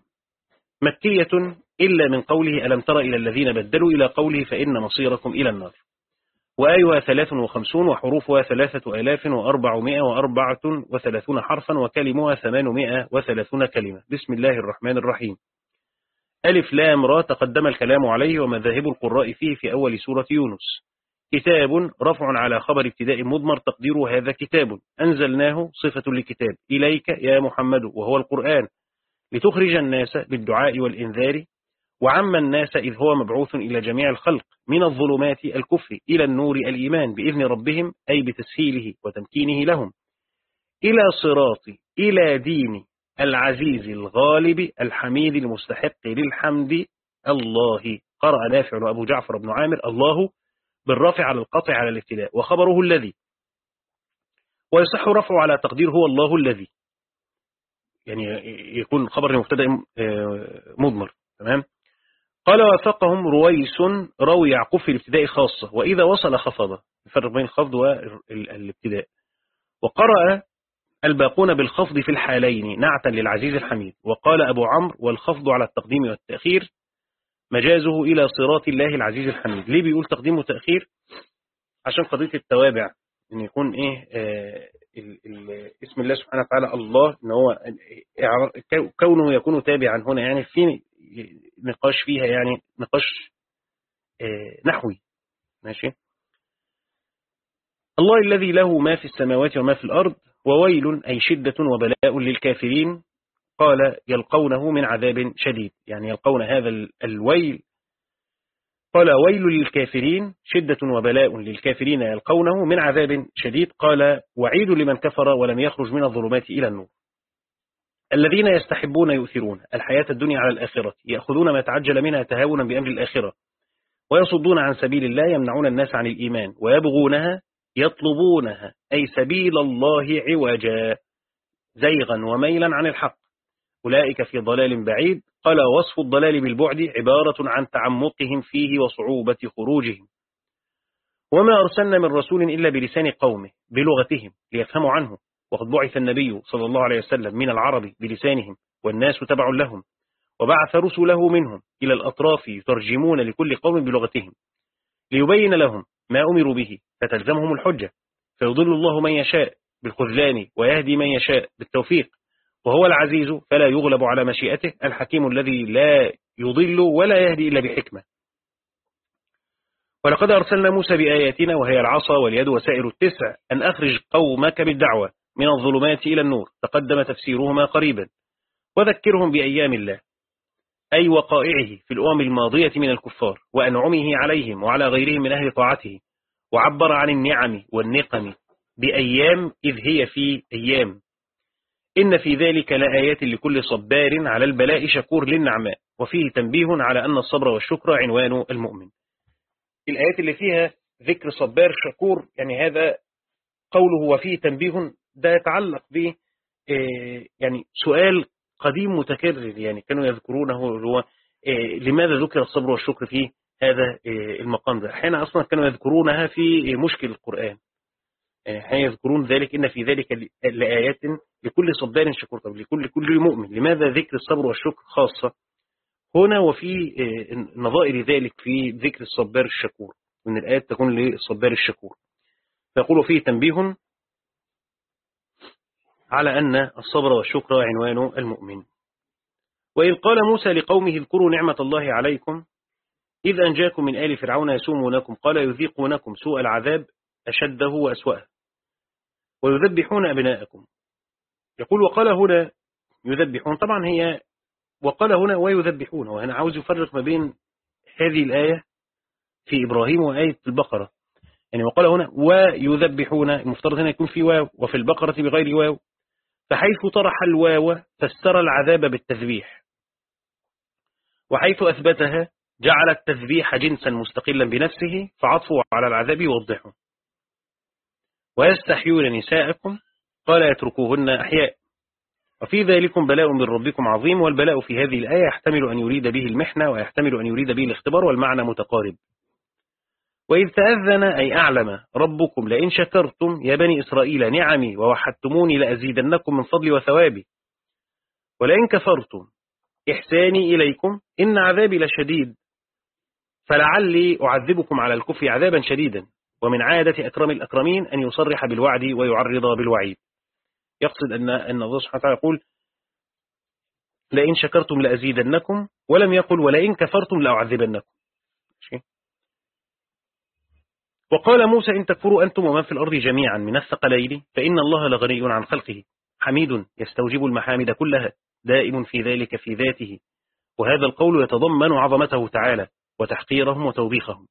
مكية إلا من قوله ألم تر إلى الذين بدلوا إلى قوله فإن مصيركم إلى النار. وآيها ثلاث وخمسون وحروفها ثلاثة آلاف وأربعمائة وأربعة وثلاثون حرفا وكلمها ثمانمائة وثلاثون كلمة. بسم الله الرحمن الرحيم. ألف لام را تقدم الكلام عليه ومذاهب القراء فيه في أول سورة يونس. كتاب رفع على خبر ابتداء مضمر تقديره هذا كتاب. أنزلناه صفة لكتاب. إليك يا محمد وهو القرآن. لتخرج الناس بالدعاء والإنذار وعم الناس إذ هو مبعوث إلى جميع الخلق من الظلمات الكفر إلى النور الإيمان بإذن ربهم أي بتسهيله وتمكينه لهم. إلى صراط إلى دين العزيز الغالب الحميد المستحق للحمد. الله قرأ نافع وأبو جعفر بن عامر. الله بالرافع على القطع على الابتداء وخبره الذي. ويصح رفعه على تقدير هو الله الذي. يعني يكون خبر مبتدا آه، مضمر تمام؟ قال وافقهم رويس روي يعقوب في الابتداء خاصة وإذا وصل خفض. الفرق بين الخفض والابتداء. وقرأ الباقون بالخفض في الحالين نعتا للعزيز الحميد. وقال أبو عمرو والخفض على التقديم والتأخير مجازه إلى صراط الله العزيز الحميد. ليه بيقول تقديم وتأخير؟ عشان قضية التوابع إن يكون إيه آه اسم الله سبحانه وتعالى الله إن هو كونه يكون تابعا هنا يعني في نقاش فيها يعني نقاش آه نحوي. ماشي؟ الله الذي له ما في السماوات وما في الأرض وويل أي شدة وبلاء للكافرين قال يلقونه من عذاب شديد. يعني يلقون هذا الويل. قال ويل للكافرين شدة وبلاء للكافرين يلقونه من عذاب شديد. قال وعيد لمن كفر ولم يخرج من الظلمات إلى النور. الذين يستحبون يؤثرون. الحياة الدنيا على الآخرة. يأخذون ما تعجل منها تهاونا بأمر الآخرة. ويصدون عن سبيل الله يمنعون الناس عن الإيمان. ويبغونها يطلبونها. أي سبيل الله عوجا. زيغا وميلا عن الحق. أولئك في ضلال بعيد. قال وصف الضلال بالبعد عبارة عن تعمقهم فيه وصعوبة خروجهم. وما أرسلنا من رسول إلا بلسان قومه بلغتهم ليفهموا عنه. وقد بعث النبي صلى الله عليه وسلم من العرب بلسانهم والناس تبع لهم. وبعث رسله منهم إلى الأطراف يترجمون لكل قوم بلغتهم ليبين لهم ما أمروا به فتلزمهم الحجة. فيضل الله من يشاء بالخذلان ويهدي من يشاء بالتوفيق. وهو العزيز فلا يغلب على مشيئته الحكيم الذي لا يضل ولا يهدي إلا بحكمة. ولقد أرسلنا موسى بآياتنا وهي العصا واليد وسائر التسع أن أخرج قومك بالدعوة من الظلمات إلى النور تقدم تفسيرهما قريبا. وذكرهم بأيام الله أي وقائعه في الأمم الماضية من الكفار وأنعمه عليهم وعلى غيرهم من أهل طاعته وعبر عن النعم والنقم بأيام إذ هي في أيام. إن في ذلك لآيات لكل صبار على البلاء شكور للنعماء وفيه تنبيه على أن الصبر والشكر عنوان المؤمن. الآيات اللي فيها ذكر صبار شكور يعني هذا قوله وفيه تنبيه ده يتعلق ب آه، يعني سؤال قديم متكرر يعني كانوا يذكرونه هو آه، لماذا ذكر الصبر والشكر في هذا آه، المقام ده؟ أحيانا أصلا كانوا يذكرونها في مشكل القرآن. يذكرون ذلك إن في ذلك لآيات لكل صبار شكور. طب لكل كل مؤمن. لماذا ذكر الصبر والشكر خاصة؟ هنا وفي آه، نظائر ذلك في ذكر الصبار الشكور. من الآيات تكون للصبار الشكور. فيقول فيه تنبيه على أن الصبر والشكر عنوان المؤمن. وإذ قال موسى لقومه اذكروا نعمة الله عليكم. إذ أنجاكم من آل فرعون يسومونكم. قال يذيقونكم سوء العذاب أشده وأسوأه. ويذبحون أبناءكم يقول وقال هنا يذبحون طبعا هي وقال هنا ويذبحون. وهنا عاوز يفرق ما بين هذه الآية في إبراهيم وآية البقرة. يعني وقال هنا ويذبحون المفترض هنا يكون في واو وفي البقرة بغير واو. فحيث طرح الواو فسر العذاب بالتذبيح. وحيث أثبتها جعل التذبيح جنسا مستقلا بنفسه فعطفه على العذاب يوضحه ويستحيون نساءكم قال يتركوهن أحياء. وفي ذلكم بلاء من ربكم عظيم والبلاء في هذه الآية يحتمل أن يريد به المحنة ويحتمل أن يريد به الاختبار والمعنى متقارب. وإذ تأذن أي أعلم ربكم لئن شكرتم يا بني إسرائيل نعمي ووحدتموني لأزيدنكم من فضل وثوابي. ولئن كفرتم إحساني إليكم إن عذابي لشديد فلعلي أعذبكم على الكفر عذابا شديدا. ومن عادة أكرم الأكرمين أن يصرح بالوعد ويعرض بالوعيد. يقصد أن أن الله سبحانه وتعالى يقول لئن شكرتم لأزيدنكم ولم يقل ولئن كفرتم لأعذبنكم. وقال موسى إن تكفروا أنتم ومن في الأرض جميعا من الثقلين فإن الله لغني عن خلقه حميد يستوجب المحامد كلها دائم في ذلك في ذاته وهذا القول يتضمن عظمته تعالى وتحقيرهم وتوبيخهم.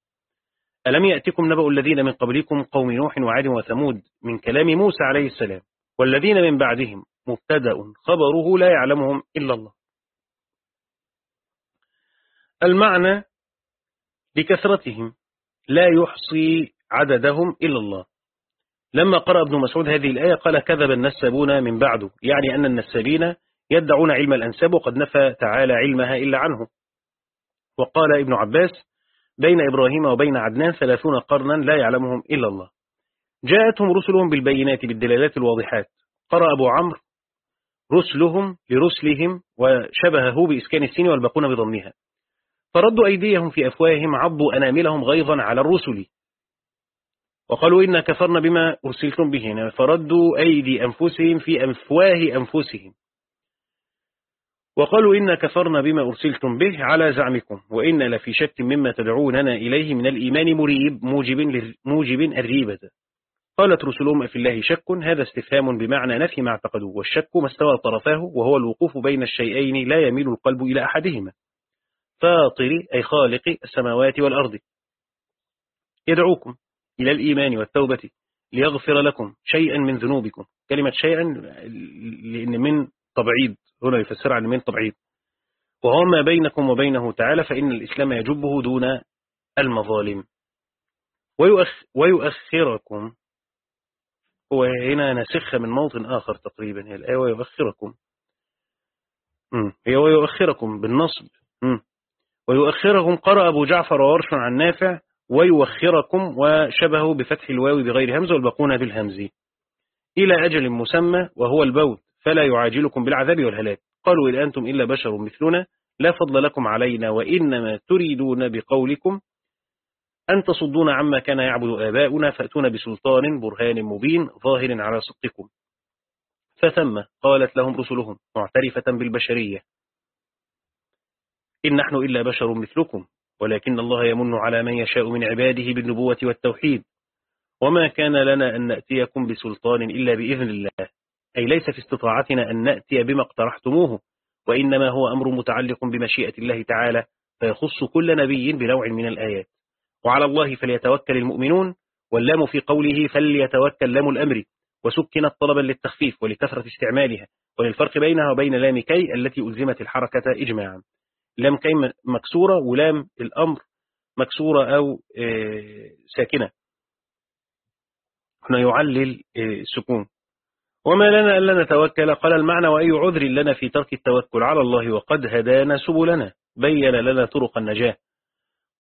ألم يأتكم نبأ الذين من قبلكم قوم نوح وعاد وثمود من كلام موسى عليه السلام والذين من بعدهم مبتدأ خبره لا يعلمهم إلا الله. المعنى لكثرتهم لا يحصي عددهم إلا الله. لما قرأ ابن مسعود هذه الآية قال كذب النسابون من بعده يعني أن النسابين يدعون علم الأنساب وقد نفى تعالى علمها إلا عنه وقال ابن عباس بين إبراهيم وبين عدنان ثلاثون قرنا لا يعلمهم إلا الله. جاءتهم رسلهم بالبينات بالدلالات الواضحات. قرأ أبو عمرو رسلهم لرسلهم وشبهه بإسكان السين والباقون بضمها. فردوا أيديهم في أفواههم عضوا أناملهم غيظا على الرسل. وقالوا إنا كفرنا بما أرسلتم به. فردوا أيدي أنفسهم في أفواه أنفسهم. وقالوا إنا كفرنا بما أرسلتم به على زعمكم وإنا لفي شك مما تدعوننا إليه من الإيمان مريب موجب, موجب الريبة. قالت رسلهم في الله شك هذا استفهام بمعنى نفي ما اعتقدوا والشك ما استوى طرفاه وهو الوقوف بين الشيئين لا يميل القلب إلى أحدهما. فاطر أي خالق السماوات والأرض. يدعوكم إلى الإيمان والتوبة ليغفر لكم شيئا من ذنوبكم. كلمة شيئا لأن من تبعيد هنا يفسر عن من تبعيد وهو ما بينكم وبينه تعالى فإن الإسلام يجبه دون المظالم. ويؤخ ويؤخركم. هو هنا نسخ من موطن آخر تقريبا. هي الآية ويؤخركم. هي ويؤخركم بالنصب. ويؤخركم قرأ أبو جعفر وورش عن نافع. ويؤخركم وشبهه بفتح الواو بغير همزة والبقون بالهمز إلى أجل مسمى وهو البوت فلا يعاجلكم بالعذاب والهلاك. قالوا إن أنتم إلا بشر مثلنا لا فضل لكم علينا وإنما تريدون بقولكم أن تصدون عما كان يعبد آباؤنا فأتون بسلطان برهان مبين ظاهر على صدقكم. فثم قالت لهم رسلهم معترفة بالبشرية إن نحن إلا بشر مثلكم ولكن الله يمن على من يشاء من عباده بالنبوة والتوحيد. وما كان لنا أن نأتيكم بسلطان إلا بإذن الله. أي ليس في استطاعتنا أن نأتي بما اقترحتموه وإنما هو أمر متعلق بمشيئة الله تعالى فيخص كل نبي بنوع من الآيات. وعلى الله فليتوكل المؤمنون واللام في قوله فليتوكل لام الأمر وسكنت طلبا للتخفيف ولكثرة استعمالها وللفرق بينها وبين لام كي التي ألزمت الحركة إجماعا. لام كي مكسورة ولام الأمر مكسورة أو آه، ساكنة. هنا يعلل السكون. آه، وما لنا ألا نتوكل. قال المعنى وأي عذر لنا في ترك التوكل على الله وقد هدانا سبلنا. بين لنا طرق النجاة.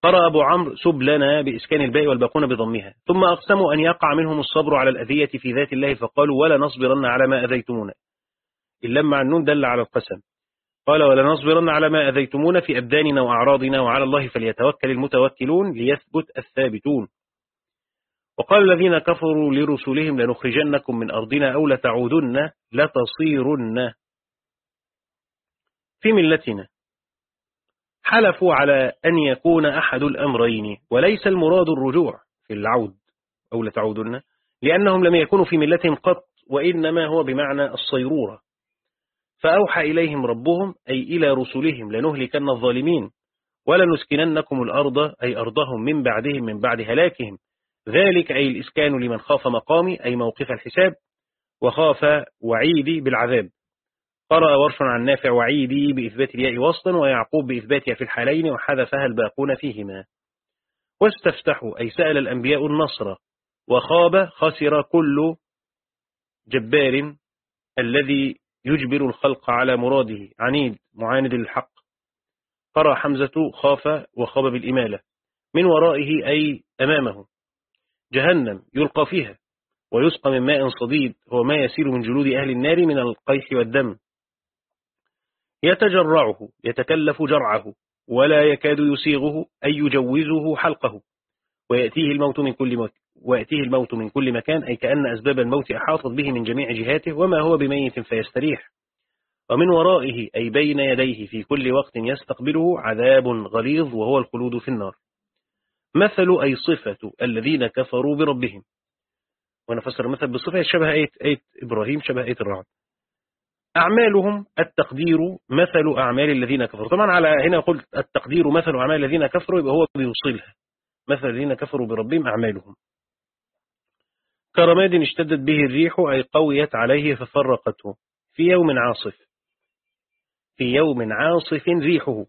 قرأ أبو عمرو سبلنا بإسكان الباء والباقون بضمها. ثم أقسموا أن يقع منهم الصبر على الأذية في ذات الله فقالوا ولا نصبرن على ما أذيتمونا. اللم عن النون دل على القسم. قال ولا نصبرن على ما أذيتمونا في أبداننا وأعراضنا وعلى الله فليتوكل المتوكلون ليثبت الثابتون. وقال الذين كفروا لرسلهم لنخرجنكم من أرضنا أو لتعودن لتصيرن في ملتنا. حلفوا على أن يكون أحد الأمرين وليس المراد الرجوع في العود أو لتعودن لأنهم لم يكونوا في ملتهم قط وإنما هو بمعنى الصيرورة. فأوحى إليهم ربهم أي إلى رسلهم لنهلكن الظالمين ولنسكننكم الأرض أي أرضهم من بعدهم من بعد هلاكهم. ذلك أي الإسكان لمن خاف مقامي أي موقف الحساب وخاف وعيدي بالعذاب. قرأ ورش عن نافع وعيدي بإثبات الياء وسطا ويعقوب بإثباتها في الحالين وحذفها الباقون فيهما. واستفتحوا أي سأل الأنبياء النصر وخاب خسر كل جبار الذي يجبر الخلق على مراده. عنيد معاند للحق قرأ حمزة خاف وخاب بالإمالة. من ورائه أي أمامه. جهنم يلقى فيها ويسقى من ماء صديد هو ما يسير من جلود أهل النار من القيح والدم. يتجرعه يتكلف جرعه ولا يكاد يسيغه أي يجوزه حلقه. ويأتيه الموت من كل مكان ويأتيه الموت من كل مكان أي كأن أسباب الموت أحاطت به من جميع جهاته وما هو بميت فيستريح. ومن ورائه أي بين يديه في كل وقت يستقبله عذاب غليظ وهو الخلود في النار. مثل أي صفة الذين كفروا بربهم. ونفسر المثل بصفة شبه آية, آية إبراهيم شبه آية الرعد أعمالهم التقدير مثل أعمال الذين كفروا. طبعا على هنا قلت التقدير مثل أعمال الذين كفروا يبقى هو بيوصلها. مثل الذين كفروا بربهم أعمالهم. كرماد اشتدت به الريح أي قويت عليه ففرقته. في يوم عاصف. في يوم عاصف ريحه.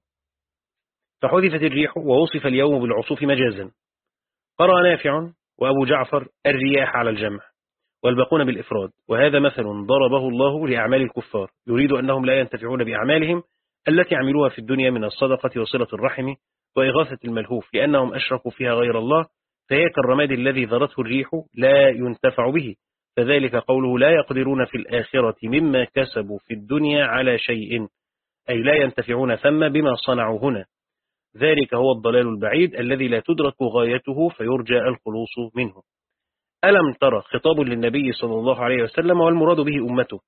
فحذفت الريح ووصف اليوم بالعصوف مجازا. قرأ نافع وأبو جعفر الرياح على الجمع والباقون بالإفراد وهذا مثل ضربه الله لأعمال الكفار يريد أنهم لا ينتفعون بأعمالهم التي عملوها في الدنيا من الصدقة وصلة الرحم وإغاثة الملهوف لأنهم أشركوا فيها غير الله فهي كالرماد الذي ذرته الريح لا ينتفع به فذلك قوله لا يقدرون في الآخرة مما كسبوا في الدنيا على شيء أي لا ينتفعون ثم بما صنعوا هنا. ذلك هو الضلال البعيد الذي لا تدرك غايته فيرجى الخلوص منه. ألم ترى خطاب للنبي صلى الله عليه وسلم والمراد به أمته؟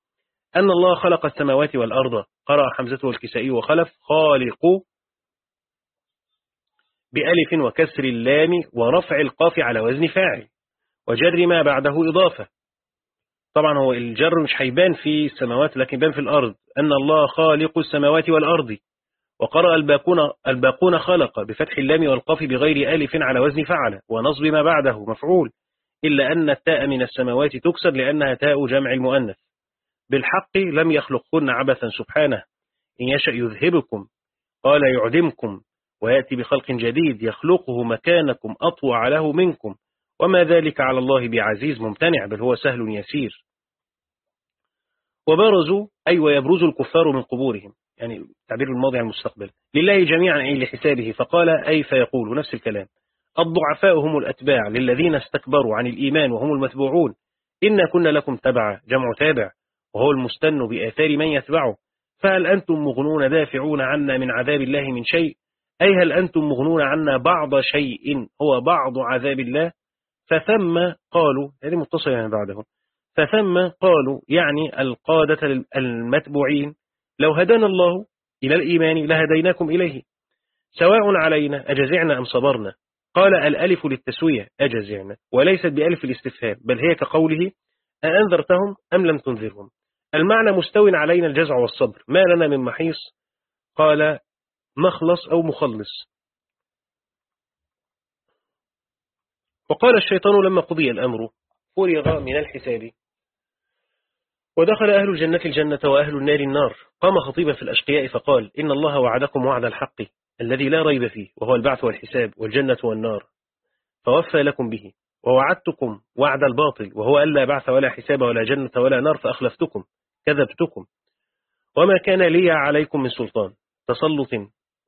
أن الله خلق السماوات والأرض قرأ حمزة والكسائي وخلف خالق بألف وكسر اللام ورفع القاف على وزن فاعل وجر ما بعده إضافة. طبعا هو الجر مش هيبان في السماوات لكن يبان في الأرض أن الله خالق السماوات والأرض. وقرأ الباقون, الباقون خلق بفتح اللام والقاف بغير ألف على وزن فعل ونصب ما بعده مفعول إلا أن التاء من السماوات تكسر لأنها تاء جمع المؤنث. بالحق لم يخلقكن عبثا سبحانه. إن يشأ يذهبكم قال يعدمكم ويأتي بخلق جديد يخلقه مكانكم أطوع له منكم. وما ذلك على الله بعزيز ممتنع بل هو سهل يسير. وبرزوا أي ويبرز الكفار من قبورهم. يعني تعبير الماضي عن المستقبل. لله جميعا أي لحسابه. فقال أي فيقول؟ نفس الكلام. الضعفاء هم الأتباع للذين استكبروا عن الإيمان وهم المتبوعون. إنا كنا لكم تبع جمع تابع وهو المستن بآثار من يتبعه. فهل أنتم مغنون دافعون عنا من عذاب الله من شيء؟ أي هل أنتم مغنون عنا بعض شيء هو بعض عذاب الله؟ فثم قالوا هذه متصلة يعني بعدهم. فثم قالوا يعني القادة المتبوعين لو هدانا الله إلى الإيمان لهديناكم إليه. سواء علينا أجزعنا أم صبرنا؟ قال الألف للتسوية أجزعنا. وليست بألف الاستفهام بل هي كقوله أأنذرتهم أم لم تنذرهم؟ المعنى مستو علينا الجزع والصبر. ما لنا من محيص؟ قال مخلص أو مخلص. وقال الشيطان لما قضي الأمر فرغ من الحساب. ودخل أهل الجنة الجنة وأهل النار النار. قام خطيبا في الأشقياء فقال إن الله وعدكم وعد الحق الذي لا ريب فيه وهو البعث والحساب والجنة والنار. فوفى لكم به ووعدتكم وعد الباطل وهو ألا بعث ولا حساب ولا جنة ولا نار فأخلفتكم كذبتكم. وما كان لي عليكم من سلطان تسلط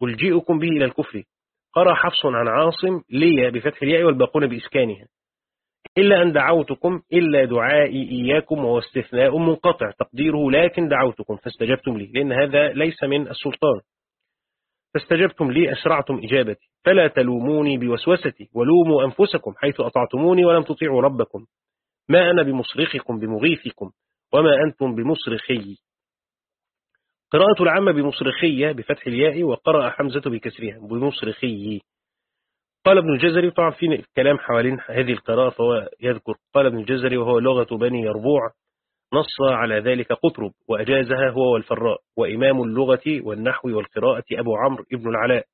ألجئكم به إلى الكفر. قرى حفص عن عاصم لي بفتح الياء والباقون بإسكانها. إلا أن دعوتكم إلا دعائي إياكم وهو استثناء منقطع تقديره لكن دعوتكم فاستجبتم لي لأن هذا ليس من السلطان. فاستجبتم لي أسرعتم إجابتي. فلا تلوموني بوسوستي ولوموا أنفسكم حيث أطعتموني ولم تطيعوا ربكم. ما أنا بمصرخكم بمغيثكم وما أنتم بمصرخي. قراءة العامة بمصرخية بفتح الياء وقرأ حمزة بكسرها بمصرخي. قال ابن الجزري طبعا في كلام حوالين هذه القراءة فهو يذكر قال ابن الجزري وهو لغة بني يربوع نص على ذلك قطرب وأجازها هو والفراء وإمام اللغة والنحو والقراءة أبو عمرو ابن العلاء.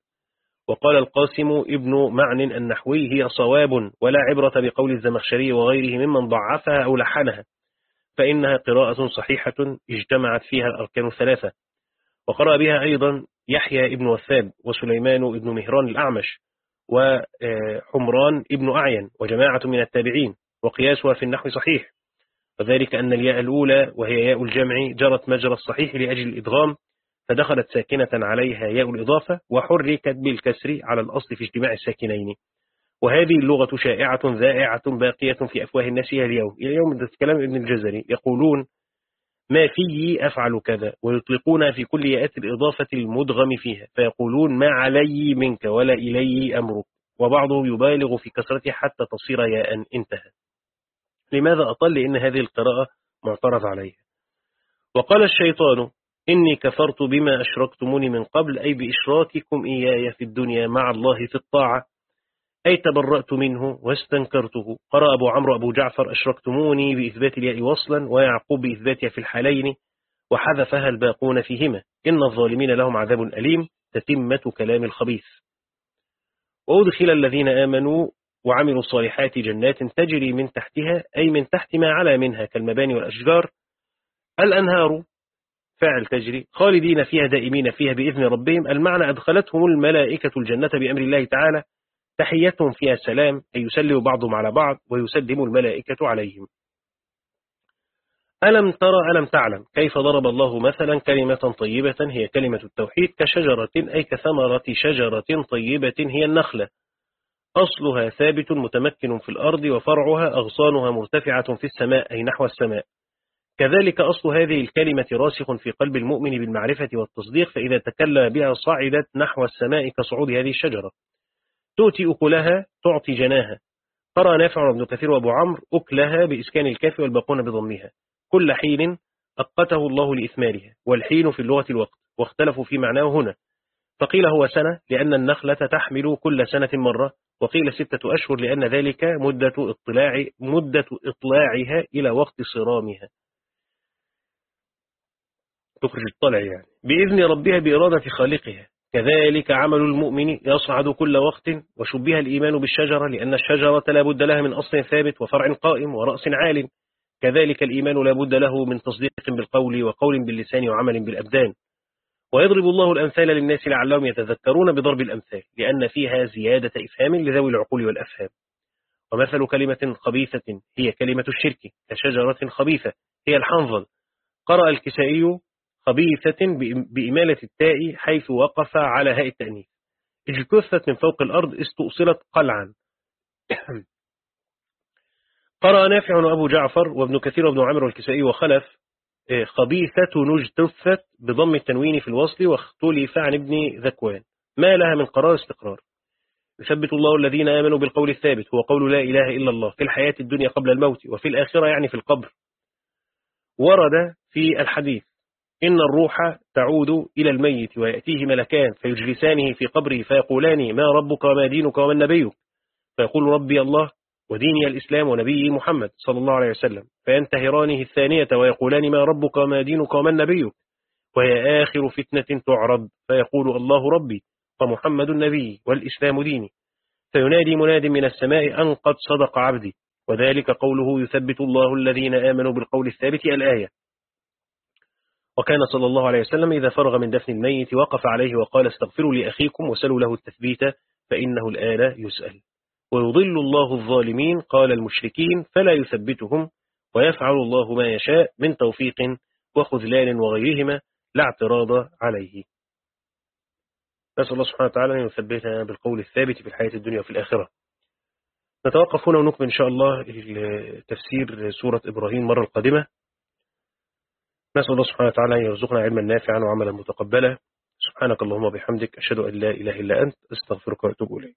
وقال القاسم ابن معن النحوي هي صواب ولا عبرة بقول الزمخشري وغيره ممن ضعفها أو لحنها فإنها قراءة صحيحة اجتمعت فيها الأركان الثلاثة. وقرأ بها أيضا يحيى ابن وثاب وسليمان ابن مهران الأعمش. وحمران ابن أعين وجماعة من التابعين وقياسها في النحو صحيح. وذلك أن الياء الأولى وهي ياء الجمع جرت مجرى الصحيح لأجل الإدغام فدخلت ساكنة عليها ياء الإضافة وحركت بالكسر على الأصل في اجتماع الساكنين. وهذه اللغة شائعة ذائعة باقية في أفواه الناس اليوم. اليوم ده كلام ابن الجزري. يقولون ما في أفعل كذا ويطلقون في كل ياءات الإضافة المدغم فيها فيقولون ما علي منك ولا إلي أمرك وبعضهم يبالغ في كسرته حتى تصير ياء انتهى. لماذا أطل لأن هذه القراءة معترض عليها؟ وقال الشيطان إني كفرت بما أشركتموني من قبل أي بإشراككم إياي في الدنيا مع الله في الطاعة أي تبرأت منه واستنكرته. قرأ أبو عمرو أبو جعفر أشركتموني بإثبات الياء وصلا ويعقوب بإثباتها في الحالين وحذفها الباقون فيهما. إن الظالمين لهم عذاب أليم تتمة كلام الخبيث. وأدخل الذين آمنوا وعملوا الصالحات جنات تجري من تحتها أي من تحت ما على منها كالمباني والأشجار. الأنهار فاعل تجري. خالدين فيها دائمين فيها بإذن ربهم. المعنى أدخلتهم الملائكة الجنة بأمر الله تعالى. تحيتهم فيها سلام أي يسلم بعضهم على بعض ويسلم الملائكة عليهم. ألم ترى ألم تعلم كيف ضرب الله مثلا كلمة طيبة هي كلمة التوحيد كشجرة أي كثمرة شجرة طيبة هي النخلة. أصلها ثابت متمكن في الأرض وفرعها أغصانها مرتفعة في السماء أي نحو السماء. كذلك أصل هذه الكلمة راسخ في قلب المؤمن بالمعرفة والتصديق فإذا تكلم بها صعدت نحو السماء كصعود هذه الشجرة. تؤتي أكلها تعطي جناها. قرأ نافع وابن كثير وأبو عمرو أكلها بإسكان الكاف والباقون بضمها. كل حين أقته الله لإثمارها والحين في اللغة الوقت واختلفوا في معناه هنا. فقيل هو سنة لأن النخلة تحمل كل سنة مرة وقيل ستة أشهر لأن ذلك مدة اطلاع مدة إطلاعها إلى وقت صرامها. تخرج الطلع يعني. بإذن ربها بإرادة خالقها. كذلك عمل المؤمن يصعد كل وقت وشبه الإيمان بالشجرة لأن الشجرة لا بد لها من أصل ثابت وفرع قائم ورأس عال. كذلك الإيمان لا بد له من تصديق بالقول وقول باللسان وعمل بالأبدان. ويضرب الله الأمثال للناس لعلهم يتذكرون بضرب الأمثال لأن فيها زيادة إفهام لذوي العقول والأفهام. ومثل كلمة خبيثة هي كلمة الشرك كشجرة خبيثة هي الحنظل. قرأ الكسائي خبيثة بإمالة التاء حيث وقف على هاء التأنيث. اجتثت من فوق الأرض استؤصلت قلعا. قرأ نافع وأبو جعفر وابن كثير وابن عمر والكسائي وخلف آه، خبيثة نجتثت بضم التنوين في الوصل واختلف عن ابن ذكوان. ما لها من قرار استقرار؟ يثبت الله الذين آمنوا بالقول الثابت هو قول لا إله إلا الله في الحياة الدنيا قبل الموت وفي الآخرة يعني في القبر. ورد في الحديث إن الروح تعود إلى الميت ويأتيه ملكان فيجلسانه في قبره فيقولان ما ربك وما دينك وما نبيك فيقول ربي الله وديني الإسلام ونبي محمد صلى الله عليه وسلم. فينتهرانه الثانية ويقولان ما ربك وما دينك وما نبيك وهي آخر فتنة تعرض فيقول الله ربي ومحمد النبي والإسلام ديني. فينادي مناد من السماء أن قد صدق عبدي. وذلك قوله يثبت الله الذين آمنوا بالقول الثابت الآية. وكان صلى الله عليه وسلم إذا فرغ من دفن الميت وقف عليه وقال استغفروا لأخيكم وسلوا له التثبيت فإنه الآن يسأل. ويضل الله الظالمين قال المشركين فلا يثبتهم ويفعل الله ما يشاء من توفيق وخذلان وغيرهما لا اعتراض عليه. نسأل الله سبحانه وتعالى أن يثبتنا بالقول الثابت في الحياة الدنيا وفي الآخرة. نتوقف هنا ونكمل إن شاء الله تفسير سورة إبراهيم مرة القادمة نسأل الله سبحانه وتعالى أن يرزقنا علما نافعا وعملا متقبلا. سبحانك اللهم وبحمدك أشهد أن لا إله إلا أنت أستغفرك وأتوب إليك.